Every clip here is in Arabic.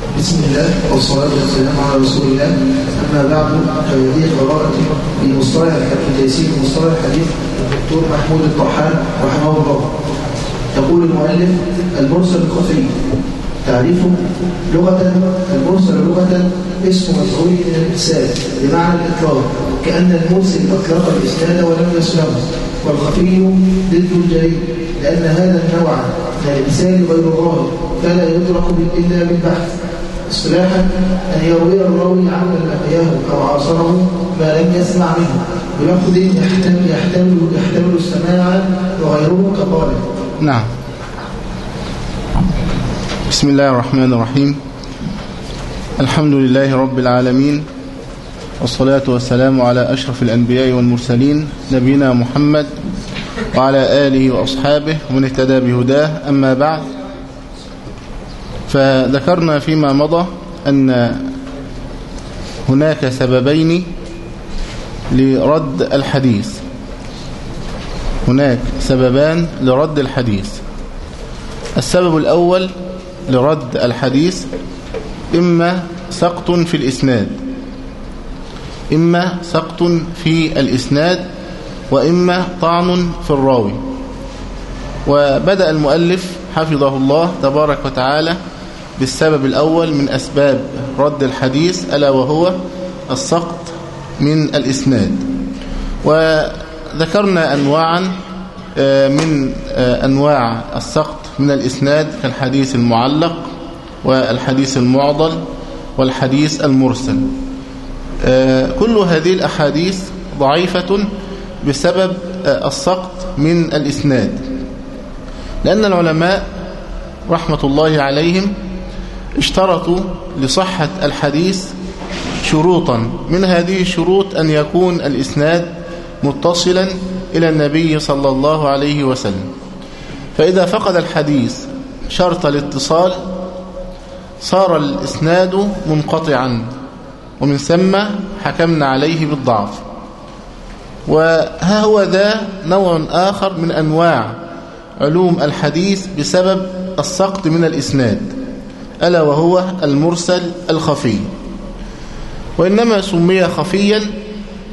بسم الله والصلاة والسلام على رسول الله. أما بعد فهذه قراءة في مصطلح الحديث تيسير مصطلح الحديث الدكتور محمود الطحان رحمه الله. يقول المؤلف المرسل الخفي تعريفه لغة المرسل لغة اسم مفعول من الإرسال بمعنى الإطلاق كأن المرسل أطلق الإسناد ولم يسلمه والخفي ضد الجريء لأن هذا النوع من الإنسان غير الظاهر فلا يدرك إلا بالبحث. اصطلاحا أن يروي الراوي عن لقياه أو عاصره ما لم يسمع منه. بلفظ يحتمل, يحتمل, يحتمل السماع وغيره كقاله نعم. بسم الله الرحمن الرحيم. الحمد لله رب العالمين والصلاة والسلام على أشرف الأنبياء والمرسلين نبينا محمد وعلى آله وأصحابه ومن اهتدى بهداه. أما بعد فذكرنا فيما مضى أن هناك سببين لرد الحديث. هناك سببان لرد الحديث. السبب الأول لرد الحديث إما سقط في الإسناد إما سقط في الإسناد وإما طعن في الراوي. وبدأ المؤلف حفظه الله تبارك وتعالى بالسبب الأول من أسباب رد الحديث ألا وهو السقط من الإسناد. وذكرنا أنواعا من أنواع السقط من الإسناد كالحديث المعلق والحديث المعضل والحديث المرسل. كل هذه الأحاديث ضعيفة بسبب السقط من الإسناد. لأن العلماء رحمة الله عليهم اشترطوا لصحة الحديث شروطا. من هذه الشروط أن يكون الإسناد متصلا إلى النبي صلى الله عليه وسلم. فإذا فقد الحديث شرط الاتصال صار الإسناد منقطعا. ومن ثم حكمنا عليه بالضعف. وها هو ذا نوع آخر من أنواع علوم الحديث بسبب السقط من الإسناد. ألا وهو المرسل الخفي. وإنما سمي خفيا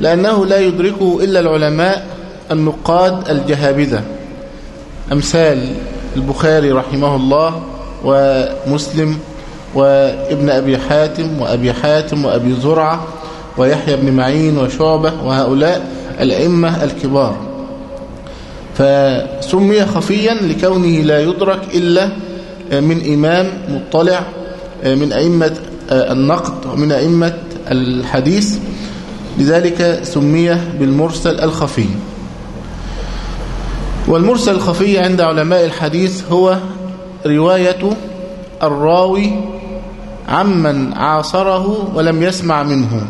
لأنه لا يدركه إلا العلماء النقاد الجهابذة. أمثال البخاري رحمه الله ومسلم وابن أبي حاتم وأبي حاتم وأبي زرعة ويحيى بن معين وشعبة وهؤلاء الأئمة الكبار. فسمي خفيا لكونه لا يدرك إلا من إمام مطلع من أئمة النقد ومن أئمة الحديث. لذلك سمي بالمرسل الخفي. والمرسل الخفي عند علماء الحديث هو رواية الراوي عمن عاصره ولم يسمع منه.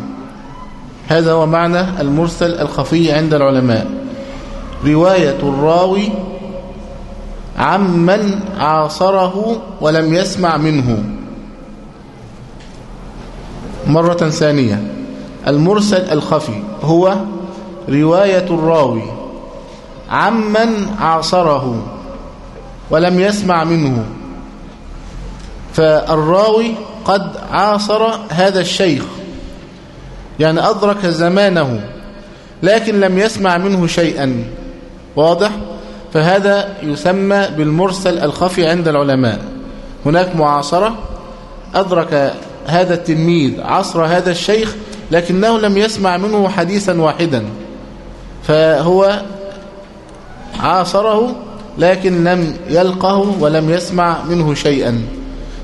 هذا هو معنى المرسل الخفي عند العلماء. رواية الراوي عمن عاصره ولم يسمع منه. مرة ثانية. المرسل الخفي هو رواية الراوي. عمن عاصره ولم يسمع منه. فالراوي قد عاصر هذا الشيخ. يعني أدرك زمانه لكن لم يسمع منه شيئا. واضح؟ فهذا يسمى بالمرسل الخفي عند العلماء. هناك معاصرة أدرك هذا التلميذ عصر هذا الشيخ لكنه لم يسمع منه حديثا واحدا. فهو عاصره لكن لم يلقه ولم يسمع منه شيئا.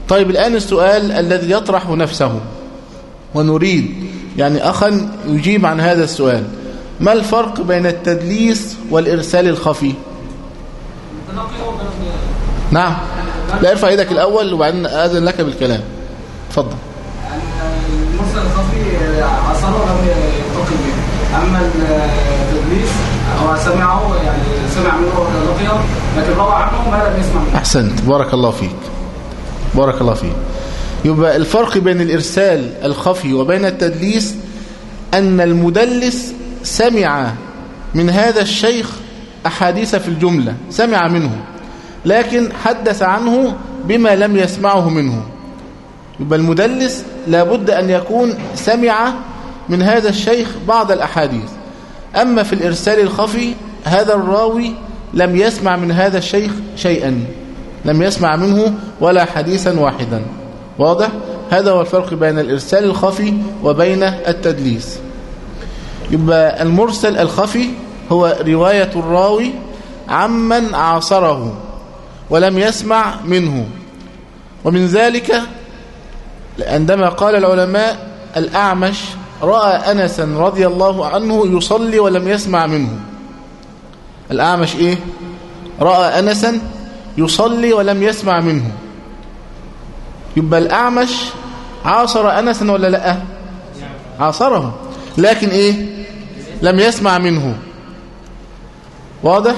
طيب الآن السؤال الذي يطرح نفسه ونريد يعني أخا يجيب عن هذا السؤال. ما الفرق بين التدليس والإرسال الخفي؟ نعم. لا ارفع إيدك الأول وبعدين أذن لك بالكلام. اتفضل. المرسل الخفي عصره لم يلتقي به. أما التدليس أو سمعه يعني سمع منه رقيه لكن روى عنه ما لم يسمع منه. أحسنت. بارك الله فيك. بارك الله فيك. يبقى الفرق بين الإرسال الخفي وبين التدليس أن المدلس سمع من هذا الشيخ أحاديث في الجملة. سمع منه. لكن حدث عنه بما لم يسمعه منه. يبقى المدلس لابد أن يكون سمع من هذا الشيخ بعض الأحاديث. أما في الإرسال الخفي هذا الراوي لم يسمع من هذا الشيخ شيئا. لم يسمع منه ولا حديثا واحدا. واضح؟ هذا هو الفرق بين الإرسال الخفي وبين التدليس. يبقى المرسل الخفي هو رواية الراوي عمن عاصره. ولم يسمع منه. ومن ذلك عندما قال العلماء الأعمش رأى أنسا رضي الله عنه يصلي ولم يسمع منه. الأعمش إيه؟ رأى أنسا يصلي ولم يسمع منه. يبقى الأعمش عاصر أنسا ولا لأ؟ عاصره لكن إيه؟ لم يسمع منه. واضح؟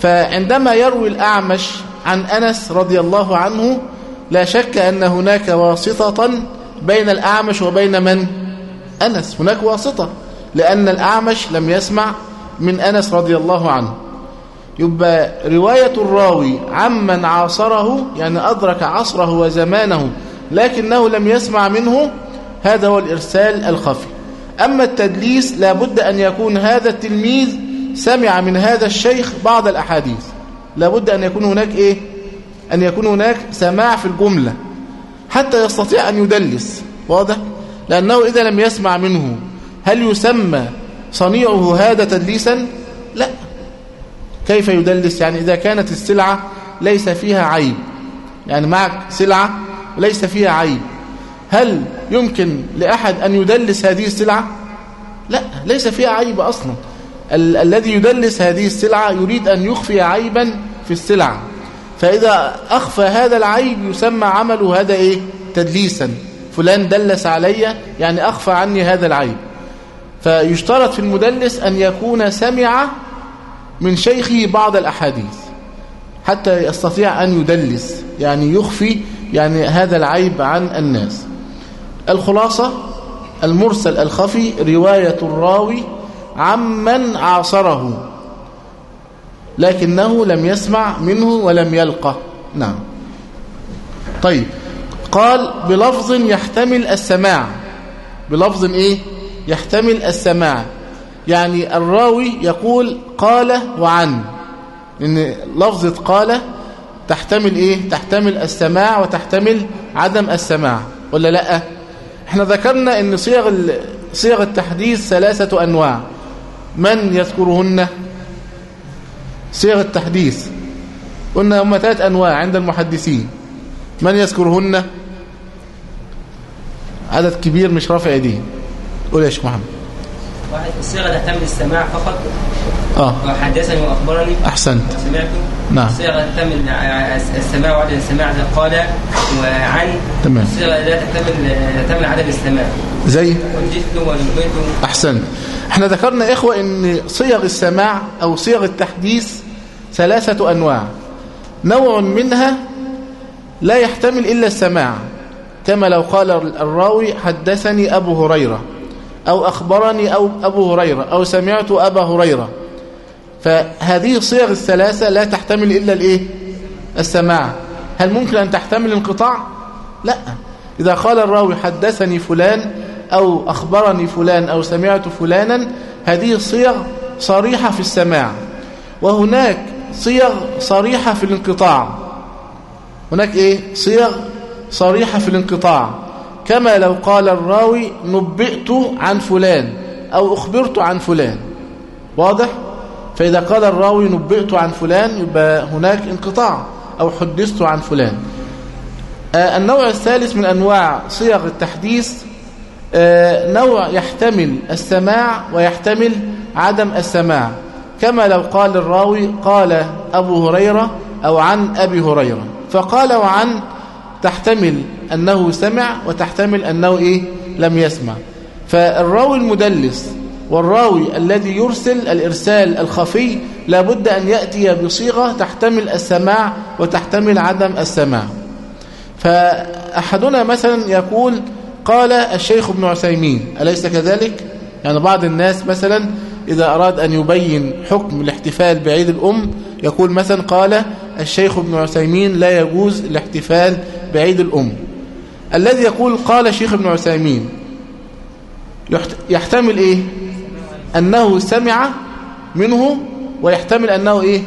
فعندما يروي الأعمش عن أنس رضي الله عنه لا شك أن هناك واسطة بين الأعمش وبين من؟ أنس. هناك واسطة لأن الأعمش لم يسمع من أنس رضي الله عنه. يبقى رواية الراوي عمن عاصره يعني أدرك عصره وزمانه لكنه لم يسمع منه هذا هو الإرسال الخفي. أما التدليس لابد أن يكون هذا التلميذ سمع من هذا الشيخ بعض الأحاديث. لابد أن يكون هناك إيه؟ أن يكون هناك سماع في الجملة حتى يستطيع أن يدلس واضح؟ لأنه إذا لم يسمع منه هل يسمى صنيعه هذا تدليسا؟ لا. كيف يدلس؟ يعني إذا كانت السلعة ليس فيها عيب يعني معك سلعة وليس فيها عيب هل يمكن لأحد أن يدلس هذه السلعة؟ لا ليس فيها عيب أصلا. ال الذي يدلس هذه السلعة يريد أن يخفي عيبا في السلعة. فإذا أخفى هذا العيب يسمى عمله هذا إيه؟ تدليسا. فلان دلس علي يعني أخفى عني هذا العيب. فيشترط في المدلس أن يكون سمع من شيخه بعض الأحاديث حتى يستطيع أن يدلس يعني يخفي يعني هذا العيب عن الناس. الخلاصة المرسل الخفي رواية الراوي عمن عاصره لكنه لم يسمع منه ولم يلقى نعم. طيب. قال بلفظ يحتمل السماع. بلفظ إيه؟ يحتمل السماع. يعني الراوي يقول قال وعن. إن لفظة قال تحتمل إيه؟ تحتمل السماع وتحتمل عدم السماع. ولا لأ؟ إحنا ذكرنا إن صيغ صيغ التحديث ثلاثة أنواع. من يذكرهن؟ صيغ التحديث. قلنا هم ثلاث أنواع عند المحدثين. من يذكرهن؟ عدد كبير مش رافع ايديه قول يا شيخ محمد. الصيغة تحتمل السماع فقط. آه. وحدثني وأخبرني. أحسنت. سمعت نعم. الصيغة تحتمل السماع وعدم السماع قال وعن. تمام. الصيغة لا تحتمل تحتمل عدم السماع زي؟ وجدت ونبيت أحسنت. إحنا ذكرنا إخوة إن صيغ السماع أو صيغ التحديث ثلاثة أنواع. نوع منها لا يحتمل إلا السماع. كما لو قال الراوي حدثني أبو هريرة أو أخبرني أو أبو هريرة أو سمعت أبا هريرة. فهذه الصيغ الثلاثة لا تحتمل إلا الإيه؟ السماع. هل ممكن أن تحتمل انقطاع؟ لا. إذا قال الراوي حدثني فلان أو أخبرني فلان أو سمعت فلانا هذه صيغ صريحة في السماع. وهناك صيغ صريحة في الانقطاع. هناك إيه؟ صيغ صريحة في الانقطاع. كما لو قال الراوي نبئت عن فلان أو أخبرت عن فلان. واضح؟ فإذا قال الراوي نبئت عن فلان يبقى هناك انقطاع أو حدثت عن فلان. آه النوع الثالث من أنواع صيغ التحديث نوع يحتمل السماع ويحتمل عدم السماع. كما لو قال الراوي قال أبو هريرة أو عن أبي هريرة. فقال وعن تحتمل أنه سمع وتحتمل أنه إيه؟ لم يسمع. فالراوي المدلس والراوي الذي يرسل الإرسال الخفي لابد أن يأتي بصيغة تحتمل السماع وتحتمل عدم السماع. فأحدنا مثلا يقول قال الشيخ ابن عثيمين أليس كذلك؟ يعني بعض الناس مثلا إذا أراد أن يبين حكم الاحتفال بعيد الأم يقول مثلا قال الشيخ ابن عثيمين لا يجوز الاحتفال بعيد الأم. الذي يقول قال شيخ ابن عثيمين يحتمل إيه؟ أنه سمع منه ويحتمل أنه إيه؟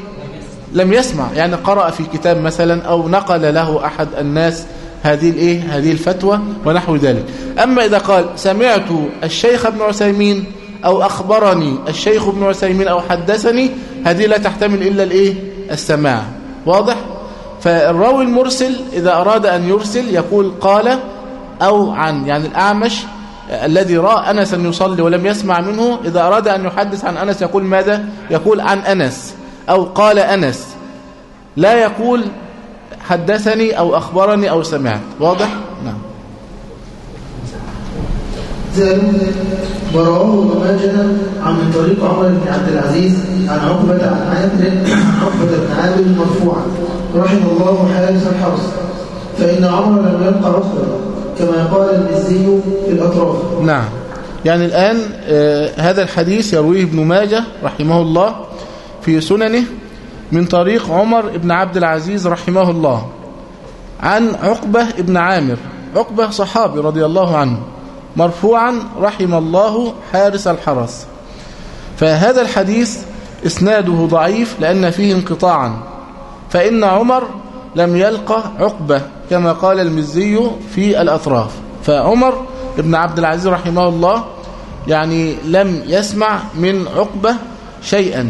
لم يسمع. يعني قرأ في كتاب مثلا أو نقل له أحد الناس هذه الايه؟ هذه الفتوى ونحو ذلك. أما إذا قال سمعت الشيخ ابن عثيمين أو أخبرني الشيخ ابن عثيمين أو حدثني هذه لا تحتمل إلا الإيه؟ السماع. واضح؟ فالراوي المرسل إذا أراد أن يرسل يقول قال أو عن يعني الأعمش الذي رأى أنسا يصلي ولم يسمع منه إذا أراد أن يحدث عن أنس يقول ماذا؟ يقول عن أنس أو قال أنس. لا يقول حدثني أو أخبرني أو سمعت. واضح؟ نعم. ورواه ابن ماجه عن طريق عمر بن عبد العزيز عن عقبة عن عامر عقبة بن عامر مرفوعا. رحم الله حارس الحرس. فإن عمر لم يبقى عقبة كما قال المزي في الأطراف. نعم. يعني الآن آه هذا الحديث يرويه ابن ماجه رحمه الله في سننه. من طريق عمر بن عبد العزيز رحمه الله عن عقبة بن عامر عقبة صحابي رضي الله عنه مرفوعا رحم الله حارس الحرس. فهذا الحديث إسناده ضعيف لأن فيه انقطاعا. فإن عمر لم يلقى عقبة كما قال المزي في الأطراف. فعمر بن عبد العزيز رحمه الله يعني لم يسمع من عقبة شيئا.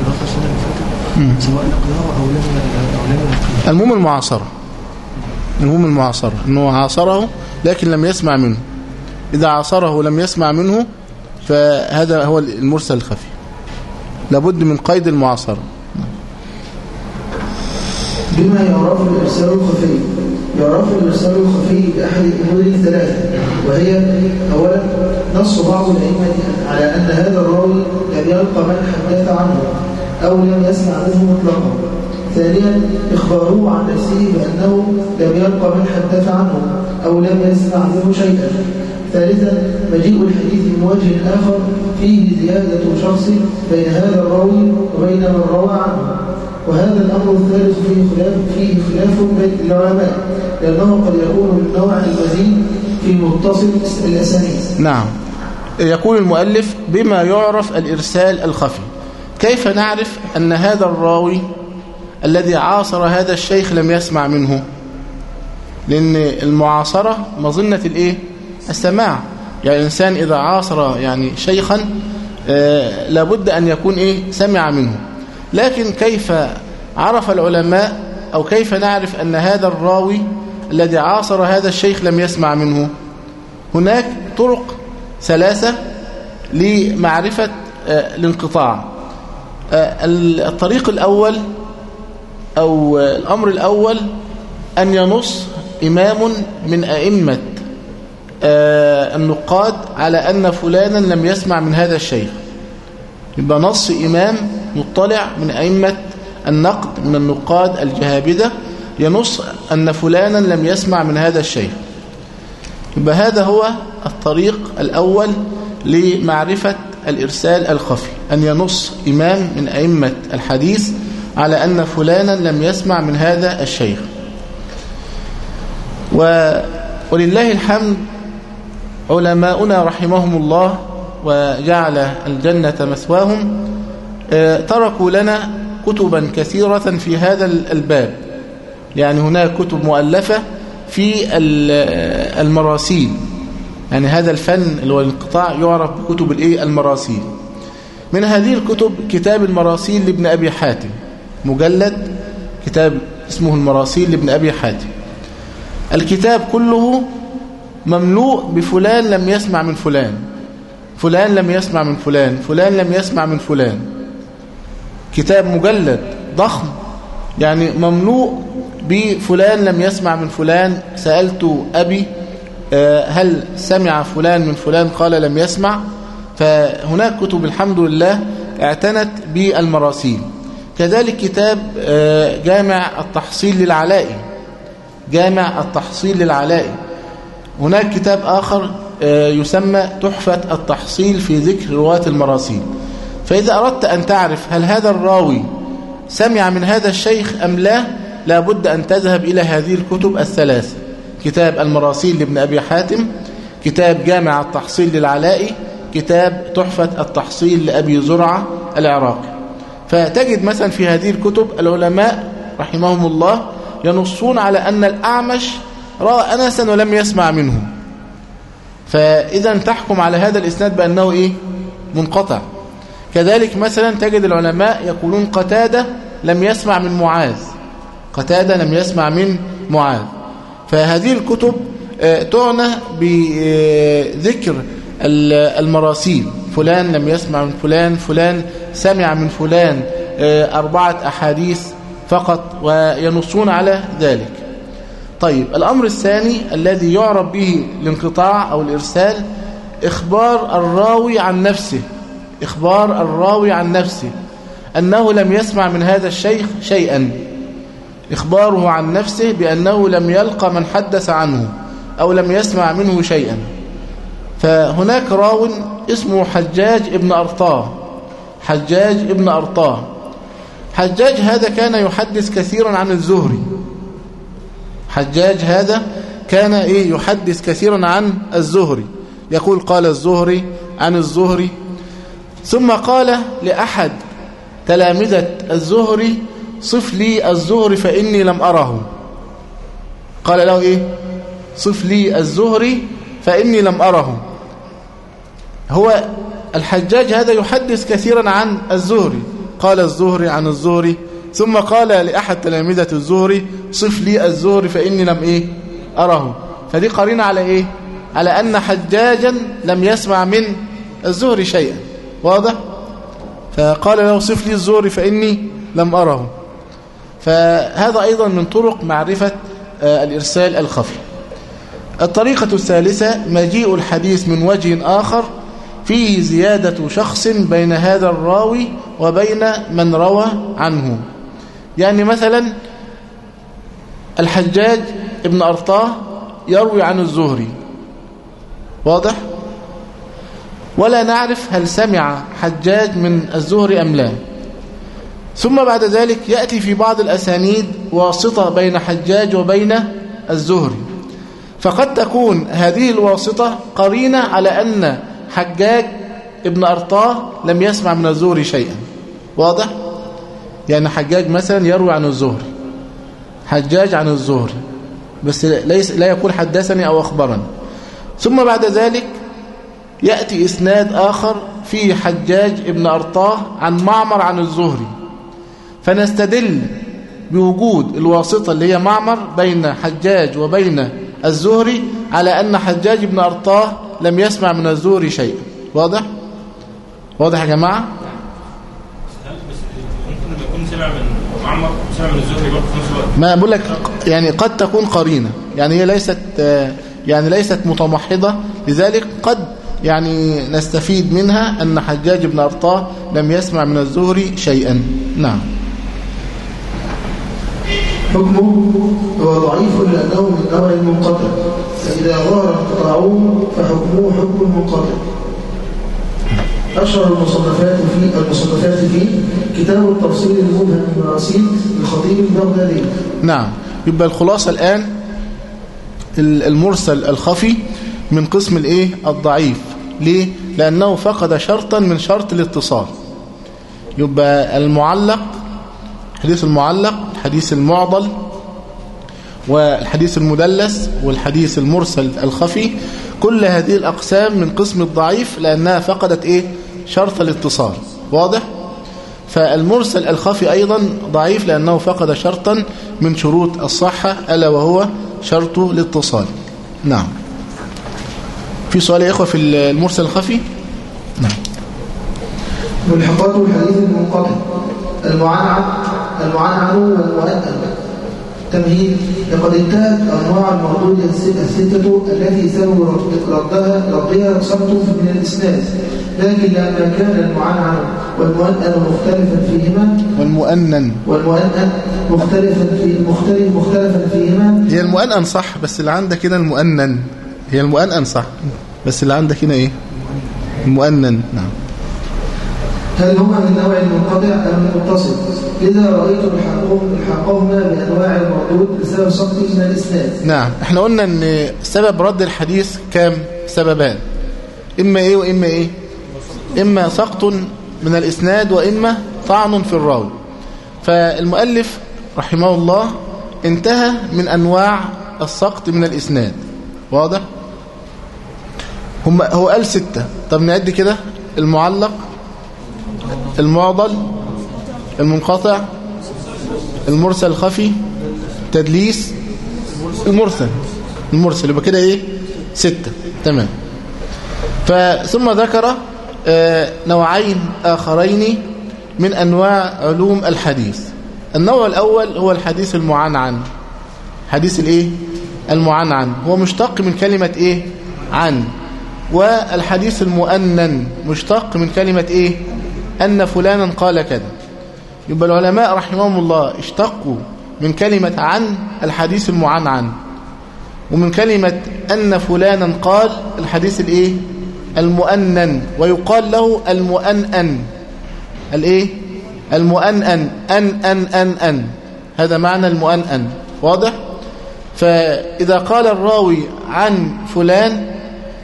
سواء لقياه أو لم لم المهم المعاصرة. المهم المعاصرة أنه عاصره لكن لم يسمع منه. إذا عاصره ولم يسمع منه فهذا هو المرسل الخفي. لابد من قيد المعاصرة. بما يعرف الإرسال الخفي. يعرف الإرسال الخفي بأحد الأمور الثلاثة وهي أولا نص بعض الأئمة على أن هذا الراوي لم يلقى من حدث عنه. أو لم يسمع منه مطلقا ثانيا إخباره عن نفسه بأنه لم يلقى من حدث عنه أو لم يسمع منه شيئا. ثالثا مجيء الحديث من وجه آخر فيه زيادة شخص بين هذا الراوي وبين من روى عنه. وهذا الأمر الثالث فيه خلاف فيه خلاف بين العلماء لأنه قد يكون من نوع المزيد في متصل الأسانيد. نعم. يقول المؤلف بما يعرف الإرسال الخفي كيف نعرف أن هذا الراوي الذي عاصر هذا الشيخ لم يسمع منه؟ لأن المعاصرة مظنة الإيه؟ السماع. يعني الإنسان إذا عاصر يعني شيخا آه لابد أن يكون إيه؟ سمع منه. لكن كيف عرف العلماء أو كيف نعرف أن هذا الراوي الذي عاصر هذا الشيخ لم يسمع منه؟ هناك طرق ثلاثة لمعرفة آه الانقطاع. الطريق الأول أو الأمر الأول أن ينص إمام من أئمة النقاد على أن فلانا لم يسمع من هذا الشيخ. يبقى نص إمام مطلع من أئمة النقد من النقاد الجهابدة ينص أن فلانا لم يسمع من هذا الشيخ. يبقى هذا هو الطريق الأول لمعرفة الإرسال الخفي أن ينص إمام من أئمة الحديث على أن فلانا لم يسمع من هذا الشيخ. و ولله الحمد علماؤنا رحمهم الله وجعل الجنة مثواهم تركوا لنا كتبا كثيرة في هذا الباب. يعني هناك كتب مؤلفة في المراسيل. يعني هذا الفن اللي هو الانقطاع يعرف بكتب الايه؟ المراسيل. من هذه الكتب كتاب المراسيل لابن أبي حاتم مجلد كتاب اسمه المراسيل لابن أبي حاتم. الكتاب كله مملوء بفلان لم يسمع من فلان. فلان لم يسمع من فلان. فلان لم يسمع من فلان. كتاب مجلد ضخم يعني مملوء بفلان لم يسمع من فلان. سألت أبي هل سمع فلان من فلان؟ قال لم يسمع. فهناك كتب الحمد لله اعتنت بالمراسيل. كذلك كتاب آه، جامع التحصيل للعلائي جامع التحصيل للعلائي هناك كتاب آخر آه، يسمى تحفة التحصيل في ذكر رواة المراسيل. فإذا أردت أن تعرف هل هذا الراوي سمع من هذا الشيخ أم لا لابد أن تذهب إلى هذه الكتب الثلاثة. كتاب المراسيل لابن أبي حاتم كتاب جامع التحصيل للعلائي كتاب تحفة التحصيل لأبي زرعة العراقي. فتجد مثلا في هذه الكتب العلماء رحمهم الله ينصون على أن الأعمش رأى أنسا ولم يسمع منه فإذا تحكم على هذا الإسناد بأنه إيه؟ منقطع. كذلك مثلا تجد العلماء يقولون قتادة لم يسمع من معاذ. قتادة لم يسمع من معاذ. فهذه الكتب آه، تعنى بذكر المراسيل. فلان لم يسمع من فلان فلان سمع من فلان آه، أربعة أحاديث فقط وينصون على ذلك. طيب الأمر الثاني الذي يعرف به الانقطاع أو الإرسال إخبار الراوي عن نفسه. إخبار الراوي عن نفسه. أنه لم يسمع من هذا الشيخ شيئا. إخباره عن نفسه بأنه لم يلقى من حدث عنه أو لم يسمع منه شيئا. فهناك راو اسمه حجاج ابن أرطاة. حجاج ابن أرطاة. حجاج هذا كان يحدث كثيرا عن الزهري. حجاج هذا كان إيه يحدث كثيرا عن الزهري. يقول قال الزهري عن الزهري. ثم قال لأحد تلامذة الزهري صف لي الزهري فإني لم أره. قال له إيه؟ صف لي الزهري فإني لم أره. هو الحجاج هذا يحدث كثيرا عن الزهري قال الزهري عن الزهري ثم قال لأحد تلامذة الزهري صف لي الزهري فإني لم إيه؟ أره. فدي قرينة على إيه؟ على أن حجاجا لم يسمع من الزهري شيئا. واضح؟ فقال له صف لي الزهري فإني لم أره. فهذا أيضا من طرق معرفة آه، الإرسال الخفي. الطريقة الثالثة مجيء الحديث من وجه آخر فيه زيادة شخص بين هذا الراوي وبين من روى عنه. يعني مثلا الحجاج ابن أرطاه يروي عن الزهري. واضح؟ ولا نعرف هل سمع حجاج من الزهري أم لا. ثم بعد ذلك يأتي في بعض الأسانيد واسطة بين حجاج وبين الزهري. فقد تكون هذه الواسطة قرينة على أن حجاج ابن أرطاة لم يسمع من الزهري شيئا. واضح؟ يعني حجاج مثلا يروي عن الزهري حجاج عن الزهري بس ليس لا يقول حدثني أو أخبرني. ثم بعد ذلك يأتي إسناد آخر فيه حجاج ابن أرطاة عن معمر عن الزهري. فنستدل بوجود الواسطة اللي هي معمر بين حجاج وبين الزهري على أن حجاج بن أرطاه لم يسمع من الزهري شيئا. واضح؟ واضح يا جماعة؟ ممكن يكون سمع من معمر سمع من الزهري برضه في نفس الوقت ما بقول لك يعني قد تكون قرينة. يعني هي ليست يعني ليست متمحضة. لذلك قد يعني نستفيد منها أن حجاج بن أرطاه لم يسمع من الزهري شيئا. نعم. حكمه هو ضعيف لأنه من نوع منقطع فإذا ظهر انقطاعه فحكمه حكم منقطع أشهر المصنفات في المصنفات فيه كتاب التفصيل المبهم المراسيل للخطيب البغدادي. نعم. يبقى الخلاصة الآن المرسل الخفي من قسم الإيه؟ الضعيف. ليه؟ لأنه فقد شرطا من شرط الاتصال. يبقى المعلق الحديث المعلق الحديث المعضل والحديث المدلس والحديث المرسل الخفي. كل هذه الأقسام من قسم الضعيف لأنها فقدت إيه؟ شرط الاتصال. واضح؟ فالمرسل الخفي أيضا ضعيف لأنه فقد شرطا من شروط الصحة ألا وهو شرط الاتصال. نعم. في سؤال يا إخوة في المرسل الخفي؟ نعم. ملحقات الحديث المنقطع المعنعن المعنعن والمؤنن تمهيد لقد انتهت أنواع المردود الستة التي سبب رد- ردها ردها سقط من الاسناد لكن لما كان المعنعن والمؤنن مختلفا فيهما. والمؤنن. والمؤنن مختلفا في مختلف مختلفا فيهما. هي المؤنن صح بس اللي عندك هنا المؤنن. هي المؤنن صح بس اللي عندك هنا إيه؟ المؤنن. نعم. هل هما من نوع المنقطع أم المتصل؟ لذا رأيت الحقهم الحقهما بأنواع المردود بسبب سقط من الإسناد. نعم إحنا قلنا إن سبب رد الحديث كام؟ سببان. إما إيه وإما إيه؟ إما سقط من الإسناد وإما طعن في الراوي. فالمؤلف رحمه الله انتهى من أنواع السقط من الإسناد. واضح؟ هم هو قال ستة. طب نعد كده. المعلق المعضل المنقطع المرسل الخفي تدليس المرسل المرسل يبقى كده إيه؟ ستة. تمام. فثم ذكر آه، نوعين آخرين من أنواع علوم الحديث. النوع الأول هو الحديث المعنعن. حديث الإيه؟ المعنعن. هو مشتق من كلمة إيه؟ عن. والحديث المؤنن مشتق من كلمة إيه؟ أن فلانا قال كذا. يبقى العلماء رحمهم الله اشتقوا من كلمة عن الحديث المعنعن ومن كلمة أن فلانا قال الحديث الإيه؟ المؤنن ويقال له المؤنن. الإيه؟ المؤنن أن أن أن أن. هذا معنى المؤنن. واضح؟ فإذا قال الراوي عن فلان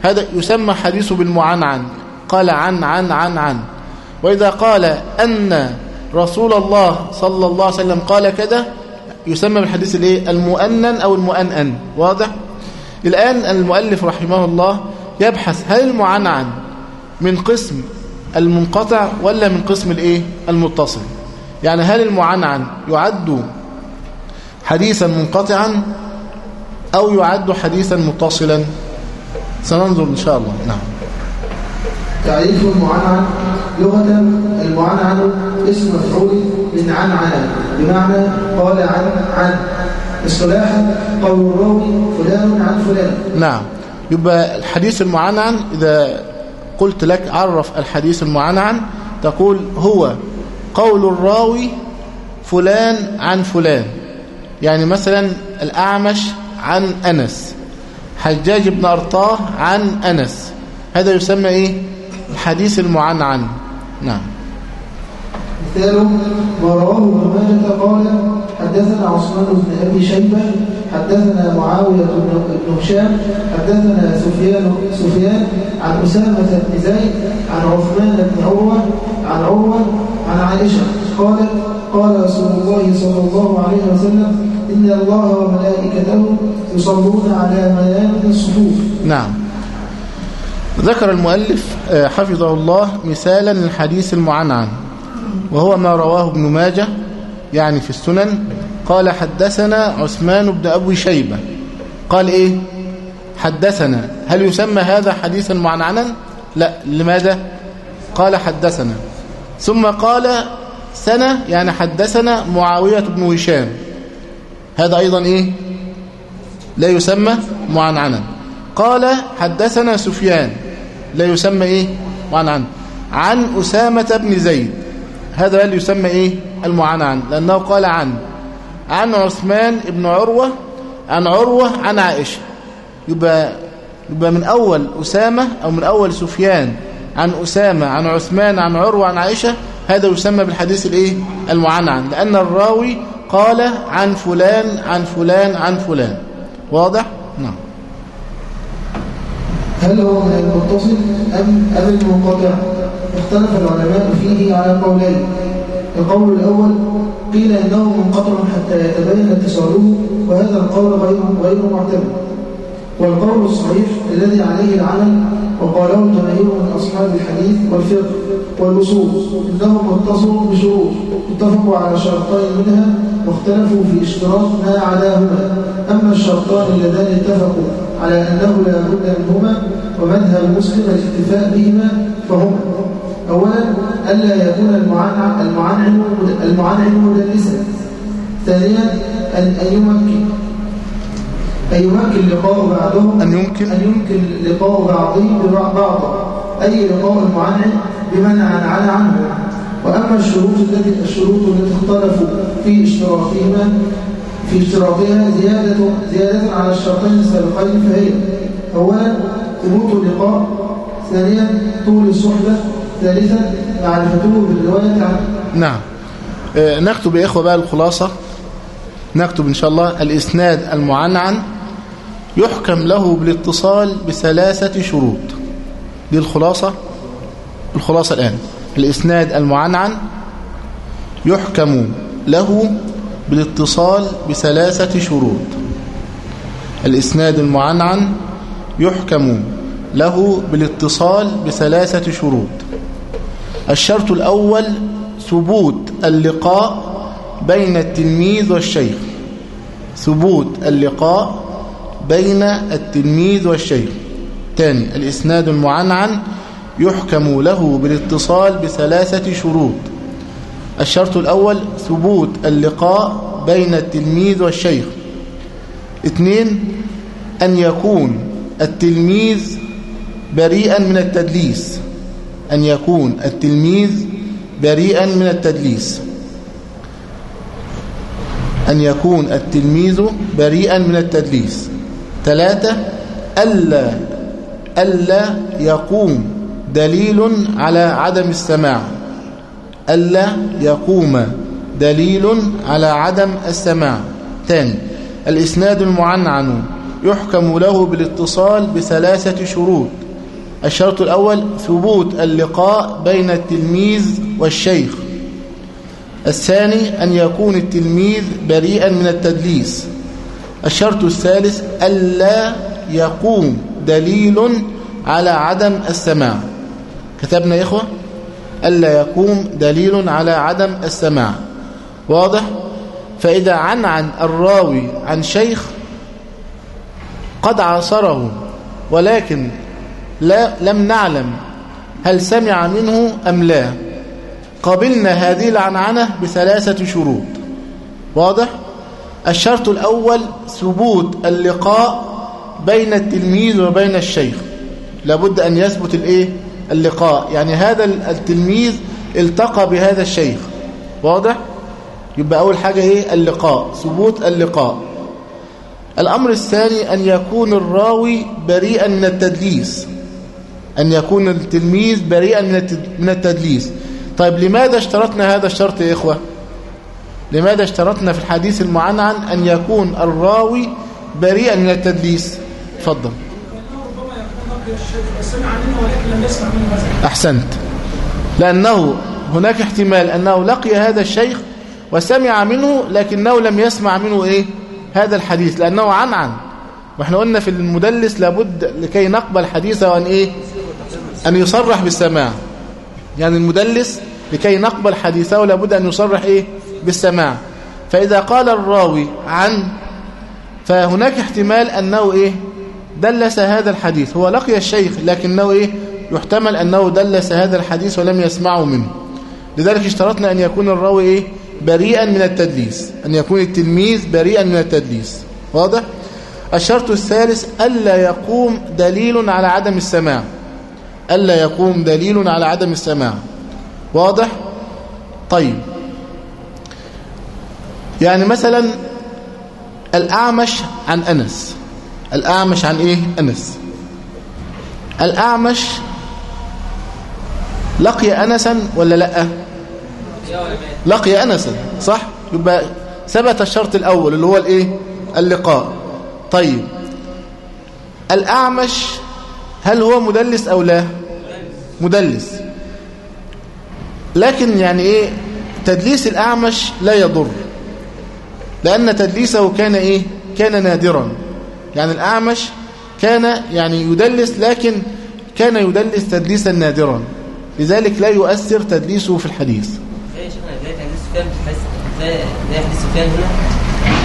هذا يسمى حديثه بالمعنعن قال عن عن عن عن. وإذا قال أن رسول الله صلى الله عليه وسلم قال كذا يسمى بالحديث الايه؟ المؤنن أو المؤنن. واضح؟ الآن المؤلف رحمه الله يبحث هل المعنعن من قسم المنقطع ولا من قسم الايه؟ المتصل. يعني هل المعنعن يعد حديثا منقطعا أو يعد حديثا متصلا؟ سننظر إن شاء الله. نعم. تعريف المعنعن لغة المعنعن اسم مفعول من عنعن بمعنى قال عن عن. اصطلاحا قول الراوي فلان عن فلان. نعم. يبقى الحديث المعنعن إذا قلت لك عرف الحديث المعنعن تقول هو قول الراوي فلان عن فلان. يعني مثلا الأعمش عن أنس حجاج بن أرطاه عن أنس. هذا يسمى إيه؟ الحديث المعنعن نعم. مثاله ما رواه ابن ماجه قال حدثنا عثمان بن أبي شيبة حدثنا معاوية بن هشام حدثنا سفيان سفيان عن أسامة بن زيد عن عثمان بن عروة عن عروة عن عائشة قالت قال رسول الله صلى الله عليه وسلم إن الله وملائكته يصلون على ميامن الصفوف. نعم. ذكر المؤلف آه، حفظه الله مثالا للحديث المعنعن وهو ما رواه ابن ماجه يعني في السنن قال حدثنا عثمان بن أبي شيبة. قال إيه؟ حدثنا. هل يسمى هذا حديثا معنعنا؟ لا. لماذا؟ قال حدثنا. ثم قال سنة. يعني حدثنا معاوية بن هشام. هذا أيضا إيه؟ لا يسمى معنعنا. قال حدثنا سفيان. لا يسمى إيه؟ معنعن عن. أسامة بن زيد. هذا اللي يسمى إيه؟ المعنعن لأنه قال عن. عن عثمان بن عروة. عن عروة عن عائشة. يبقى يبقى من أول أسامة أو من أول سفيان. عن أسامة عن عثمان عن عروة عن عائشة. هذا يسمى بالحديث الإيه؟ المعنعن لأن الراوي قال عن فلان عن فلان عن فلان. واضح؟ نعم. هل هو من المتصل أم أم المنقطع؟ اختلف العلماء فيه على قولين. القول الأول قيل إنه منقطع حتى يتبين اتصاله وهذا القول غير غير معتمد. والقول الصحيح الذي عليه العمل وقاله جماهير من أصحاب الحديث والفقه والوصول إنهم اتصلوا بشروط اتفقوا على شرطين منها واختلفوا في اشتراط ما عداهما. أما الشرطان اللذان اتفقوا على أنه لا بد منهما ومذهب مسلم الاكتفاء بهما فهما. أولا ألا يكون المعنعن المعنعن المعنعن مدلسا ثانيا أن يمكن. أن يمكن لقاء بعضهم. أن يمكن. أن يمكن لقاء بعضهم ببعض بعضا أي لقاء المعنعن بمن عن عنه وأما الشروط التي الشروط التي اختلفوا في اشتراطهما في اشتراطها زيادة زيادة على الشرطين السابقين فهي أولا ثبوت اللقاء ثانيا طول الصحبة ثالثا معرفته بالرواية عنه نعم. آه، نكتب يا إخوة بقى الخلاصة. نكتب إن شاء الله الإسناد المعنعن. يحكم له بالاتصال بثلاثة شروط. دي الخلاصة. الخلاصة الآن. الإسناد المعنعن. يحكم له بالاتصال بثلاثة شروط. الإسناد المعنعن يحكم له بالاتصال بثلاثة شروط. الشرط الأول ثبوت اللقاء بين التلميذ والشيخ. ثبوت اللقاء بين التلميذ والشيخ. ثاني الإسناد المعنعن يحكم له بالاتصال بثلاثة شروط. الشرط الأول ثبوت اللقاء بين التلميذ والشيخ. اثنين أن يكون التلميذ بريئا من التدليس. أن يكون التلميذ بريئا من التدليس. أن يكون التلميذ بريئا من التدليس. ثلاثة ألا ألا يقوم دليل على عدم السماع. ألا يقوم دليل على عدم السماع. ثاني الإسناد المعنعن يحكم له بالاتصال بثلاثة شروط. الشرط الأول ثبوت اللقاء بين التلميذ والشيخ. الثاني أن يكون التلميذ بريئا من التدليس. الشرط الثالث ألا يقوم دليل على عدم السماع. كتبنا يا إخوة؟ ألا يقوم دليل على عدم السماع. واضح؟ فإذا عن عن الراوي عن شيخ قد عاصره ولكن لا لم نعلم هل سمع منه أم لا. قبلنا هذه العنعنة بثلاثة شروط. واضح؟ الشرط الأول ثبوت اللقاء بين التلميذ وبين الشيخ. لابد أن يثبت الإيه؟ اللقاء. يعني هذا التلميذ التقى بهذا الشيخ. واضح؟ يبقى أول حاجة إيه؟ اللقاء ثبوت اللقاء. الأمر الثاني أن يكون الراوي بريئا من التدليس. أن يكون التلميذ بريئا من التدليس. طيب لماذا اشترطنا هذا الشرط يا إخوة؟ لماذا اشترطنا في الحديث المعنعن أن يكون الراوي بريئا من التدليس؟ أحسنت. لأنه هناك احتمال أنه لقي هذا الشيخ وسمع منه لكنه لم يسمع منه إيه؟ هذا الحديث لأنه عن عن وإحنا قلنا في المدلس لابد لكي نقبل حديثه أن إيه؟ أن يصرح بالسماع. يعني المدلس لكي نقبل حديثه لابد أن يصرح إيه؟ بالسماع. فإذا قال الراوي عن فهناك احتمال أنه إيه؟ دلس هذا الحديث. هو لقي الشيخ لكنه إيه؟ يحتمل أنه دلس هذا الحديث ولم يسمعه منه. لذلك اشترطنا أن يكون الراوي إيه؟ بريئا من التدليس. أن يكون التلميذ بريئا من التدليس. واضح؟ الشرط الثالث ألا يقوم دليل على عدم السماع. ألا يقوم دليل على عدم السماع. واضح؟ طيب. يعني مثلا الأعمش عن أنس. الأعمش عن إيه؟ أنس. الأعمش لقي أنسا ولا لأ؟ لقي أنسا صح؟ يبقى ثبت الشرط الأول اللي هو الإيه؟ اللقاء. طيب. الأعمش هل هو مدلس أو لا؟ مدلس. لكن يعني إيه؟ تدليس الأعمش لا يضر. لأن تدليسه كان إيه؟ كان نادرا. يعني الأعمش كان يعني يدلس لكن كان يدلس تدليسا نادرا. لذلك لا يؤثر تدليسه في الحديث.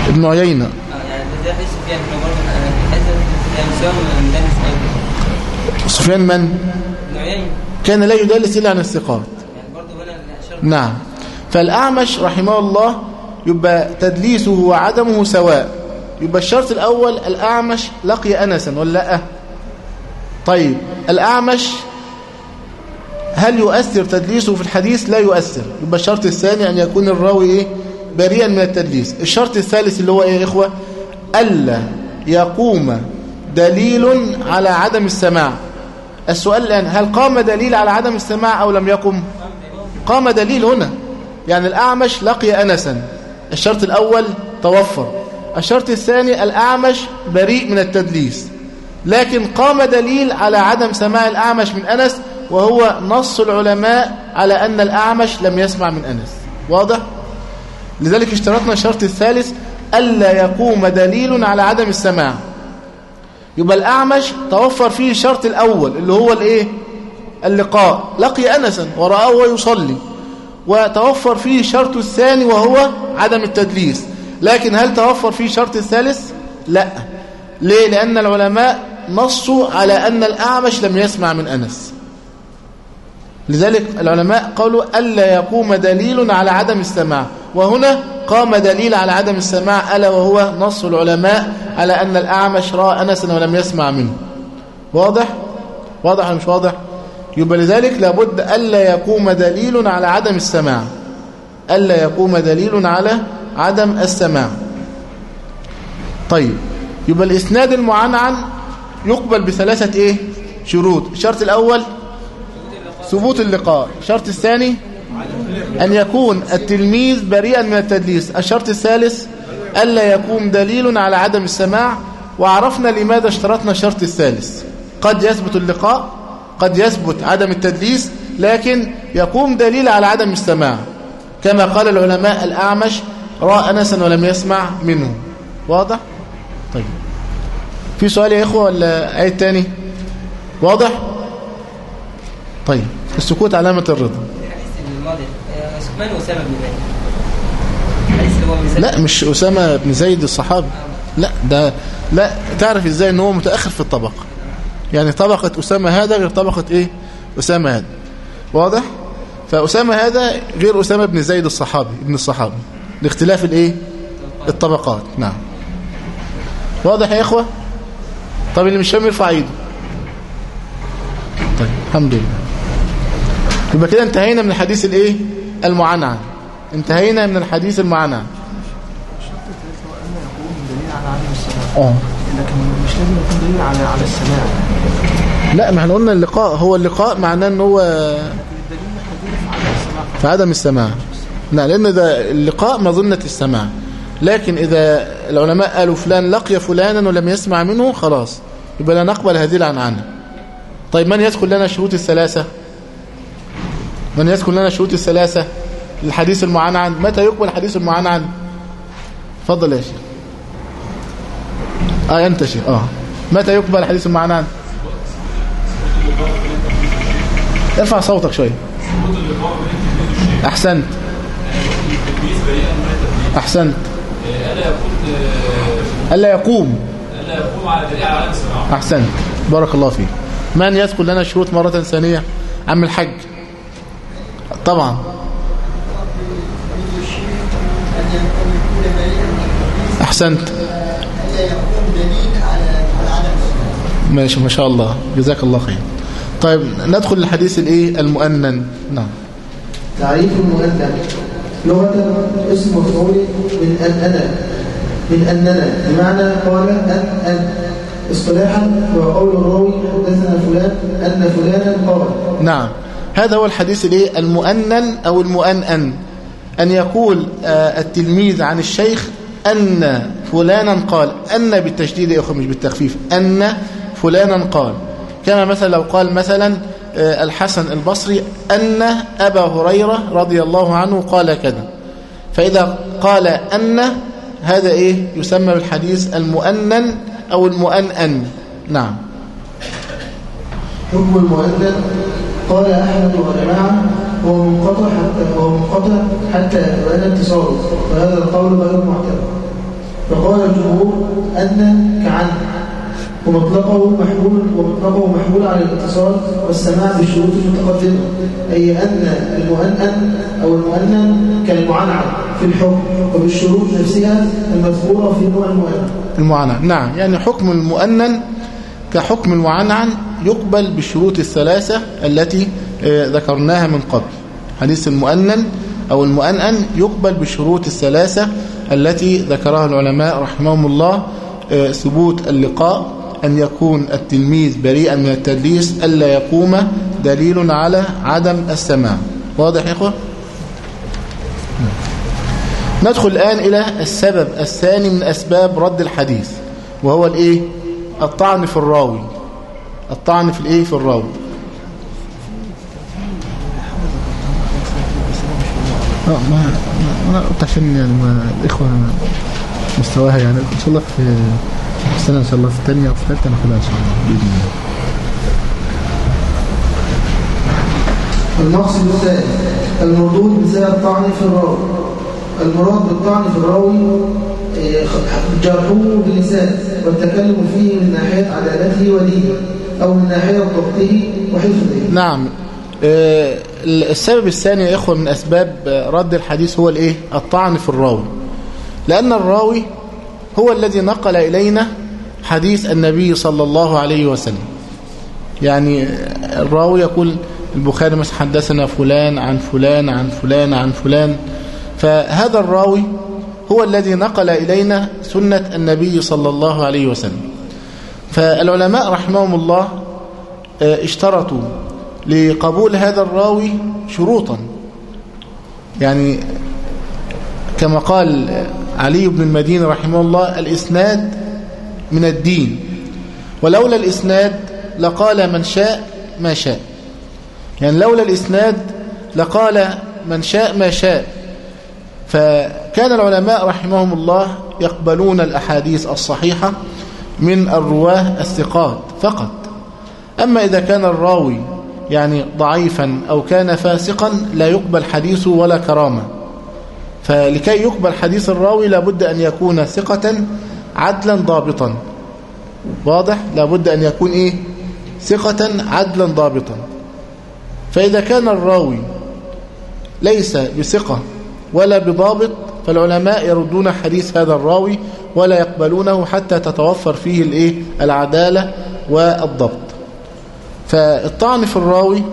ابن عيينة. سفيان من؟ كان لا يدلس إلا عن الثقات. يعني نعم. فالأعمش رحمه الله يبقى تدليسه وعدمه سواء. يبقى الشرط الأول الأعمش لقي أنسا ولا لا طيب الأعمش هل يؤثر تدليسه في الحديث؟ لا يؤثر. يبقى الشرط الثاني أن يكون الراوي إيه؟ بريئا من التدليس. الشرط الثالث اللي هو إيه يا إخوة؟ ألا يقوم دليل على عدم السماع. السؤال الآن هل قام دليل على عدم السماع أو لم يقم؟ قام دليل هنا. يعني الأعمش لقي أنسا. الشرط الأول توفر. الشرط الثاني الأعمش بريء من التدليس. لكن قام دليل على عدم سماع الأعمش من أنس وهو نص العلماء على أن الأعمش لم يسمع من أنس. واضح؟ لذلك اشترطنا الشرط الثالث ألا يقوم دليل على عدم السماع. يبقى الأعمش توفر فيه الشرط الأول اللي هو الإيه؟ اللقاء. لقي أنسا ورآه ويصلي. وتوفر فيه الشرط الثاني وهو عدم التدليس. لكن هل توفر فيه الشرط الثالث؟ لا ليه؟ لأن العلماء نصوا على أن الأعمش لم يسمع من أنس لذلك العلماء قالوا ألا يقوم دليل على عدم السماع وهنا قام دليل على عدم السماع ألا وهو نص العلماء على أن الأعمش رأى أنسا ولم يسمع منه واضح؟ واضح ولا مش واضح؟ يبقى لذلك لابد ألا يقوم دليل على عدم السماع ألا يقوم دليل على عدم السماع طيب يبقى الإسناد المعنعن يقبل بثلاثة إيه؟ شروط. الشرط الأول ثبوت اللقاء. الشرط الثاني أن يكون التلميذ بريئا من التدليس. الشرط الثالث ألا يقوم دليل على عدم السماع. وعرفنا لماذا اشترطنا الشرط الثالث. قد يثبت اللقاء قد يثبت عدم التدليس لكن يقوم دليل على عدم السماع. كما قال العلماء الأعمش رأى أنسا ولم يسمع منه. واضح؟ طيب. في سؤال يا إخوة ولا عيد تاني؟ واضح؟ طيب. السكوت علامة الرضا. لا مش أسامة بن زيد الصحابي. لا ده لا تعرف إزاي إن هو متأخر في الطبقة؟ يعني طبقة أسامة هذا غير طبقة إيه؟ أسامة هذا. واضح؟ فأسامة هذا غير أسامة بن زيد الصحابي ابن الصحابي. لاختلاف الايه؟ الطبقات. نعم. واضح يا إخوة؟ طب اللي مش فاهم يرفع ايده. طيب الحمد لله. يبقى كده انتهينا من الحديث الايه؟ المعنعن انتهينا من الحديث المعنعن السماع آه. لكن مش لازم يكون دليل على على السماع. لا ما إحنا قلنا اللقاء. هو اللقاء معناه إن هو لكن الدليل إحنا بنقول في عدم السماع. لا لأن ده اللقاء مظنة السماع. لكن إذا العلماء قالوا فلان لقي فلانا ولم يسمع منه خلاص. يبقى لا نقبل هذه العنعنة طيب من يذكر لنا الشروط الثلاثة؟ من يذكر لنا الشروط الثلاثة؟ للحديث المعنعن متى يقبل الحديث المعنعن اتفضل يا شيخ. آه انت شيخ آه. متى يقبل الحديث المعنعن ارفع صوتك شوية أحسنت. أحسنت. ألا يقوم؟ ألا يقوم. على دليل على السماع أحسنت. بارك الله فيك. من يذكر لنا الشروط مرة ثانية؟ عم الحج طبعا. أحسنت. ماشي ما شاء الله. جزاك الله خير. طيب ندخل الحديث الإيه؟ المؤنن. نعم. تعريف المؤنن. لغة اسم مفعول من أن أنا. من أننا بمعنى قال أن أن. اصطلاحا وقول الراوي حدثنا فلان أن فلانا قال. نعم. هذا هو الحديث الايه المؤنن أو المؤنن. أن يقول آه، التلميذ عن الشيخ أن فلانا قال. أن بالتشديد يا اخوه مش بالتخفيف. أن فلانا قال. كما مثلا لو قال مثلا الحسن البصري أن أبا هريرة رضي الله عنه قال كذا. فإذا قال أن هذا إيه؟ يسمى بالحديث المؤنن أو المؤنن. نعم. حكم المؤنن قال أحمد وجماعة هو منقطع حتى هو منقطع حتى يتبين اتصاله فهذا القول غير معتبر. فقال الجمهور أن كعن. ومطلقه محمول ومطلقه محمول على الاتصال والسماع بالشروط المتقدمة. أي أن المؤنن أو المؤنن كالمعنعن في الحكم وبالشروط نفسها المذكورة في نوع المؤنن. المعنعن نعم. يعني حكم المؤنن كحكم المعنعن يقبل بالشروط الثلاثة التي آه، ذكرناها من قبل. حديث المؤنن أو المؤنن يقبل بالشروط الثلاثة التي ذكرها العلماء رحمهم الله آه، ثبوت اللقاء أن يكون التلميذ بريئا من التدليس ألا يقوم دليل على عدم السماع واضح يا إخوة؟ ندخل الآن إلى السبب الثاني من أسباب رد الحديث وهو الإيه؟ الطعن في الراوي الطعن في الإيه؟ في الراوي آه ما ما- أنا قلت عشان يعني الاخوه مستواها يعني إن شاء الله في السنة إن شاء الله في الثانية أو في الثالثه ناخدها إن شاء الله. بإذن الله. المقصد الثاني المردود بسبب الطعن في الراوي المراد بالطعن في الراوي آه، جرحه باللسان والتكلم فيه من ناحية عدالته ودينه أو من ناحية ضبطه وحفظه. نعم. آه، السبب الثاني يا إخوة من أسباب رد الحديث هو الإيه؟ الطعن في الراوي لأن الراوي هو الذي نقل إلينا حديث النبي صلى الله عليه وسلم. يعني الراوي يقول البخاري مثلا حدثنا فلان عن فلان عن فلان عن فلان. فهذا الراوي هو الذي نقل إلينا سنة النبي صلى الله عليه وسلم. فالعلماء رحمهم الله آه، اشترطوا لقبول هذا الراوي شروطا. يعني كما قال علي بن المدين رحمه الله الإسناد من الدين. ولولا الإسناد لقال من شاء ما شاء. يعني لولا الإسناد لقال من شاء ما شاء. فكان العلماء رحمهم الله يقبلون الأحاديث الصحيحة من الرواة الثقات فقط. أما إذا كان الراوي يعني ضعيفا أو كان فاسقا لا يقبل حديثه ولا كرامة. فلكي يقبل حديث الراوي لابد أن يكون ثقة عدلا ضابطا. واضح؟ لابد أن يكون إيه؟ ثقة عدلا ضابطا. فإذا كان الراوي ليس بثقة ولا بضابط فالعلماء يردون حديث هذا الراوي ولا يقبلونه حتى تتوفر فيه الإيه؟ العدالة والضبط. فالطعن في الراوي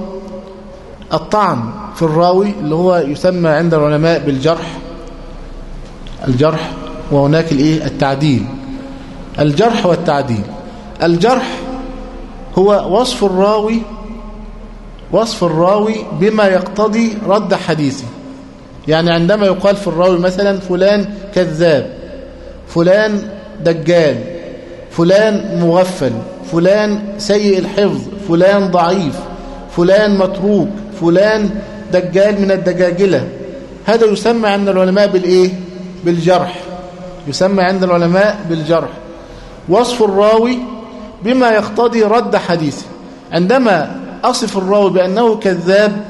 الطعن في الراوي اللي هو يسمى عند العلماء بالجرح. الجرح وهناك الايه؟ التعديل. الجرح والتعديل. الجرح هو وصف الراوي وصف الراوي بما يقتضي رد حديثه. يعني عندما يقال في الراوي مثلا فلان كذاب فلان دجال فلان مغفل فلان سيء الحفظ فلان ضعيف فلان متروك فلان دجال من الدجاجلة. هذا يسمى عند العلماء بالإيه؟ بالجرح. يسمى عند العلماء بالجرح. وصف الراوي بما يقتضي رد حديثه عندما أصف الراوي بأنه كذاب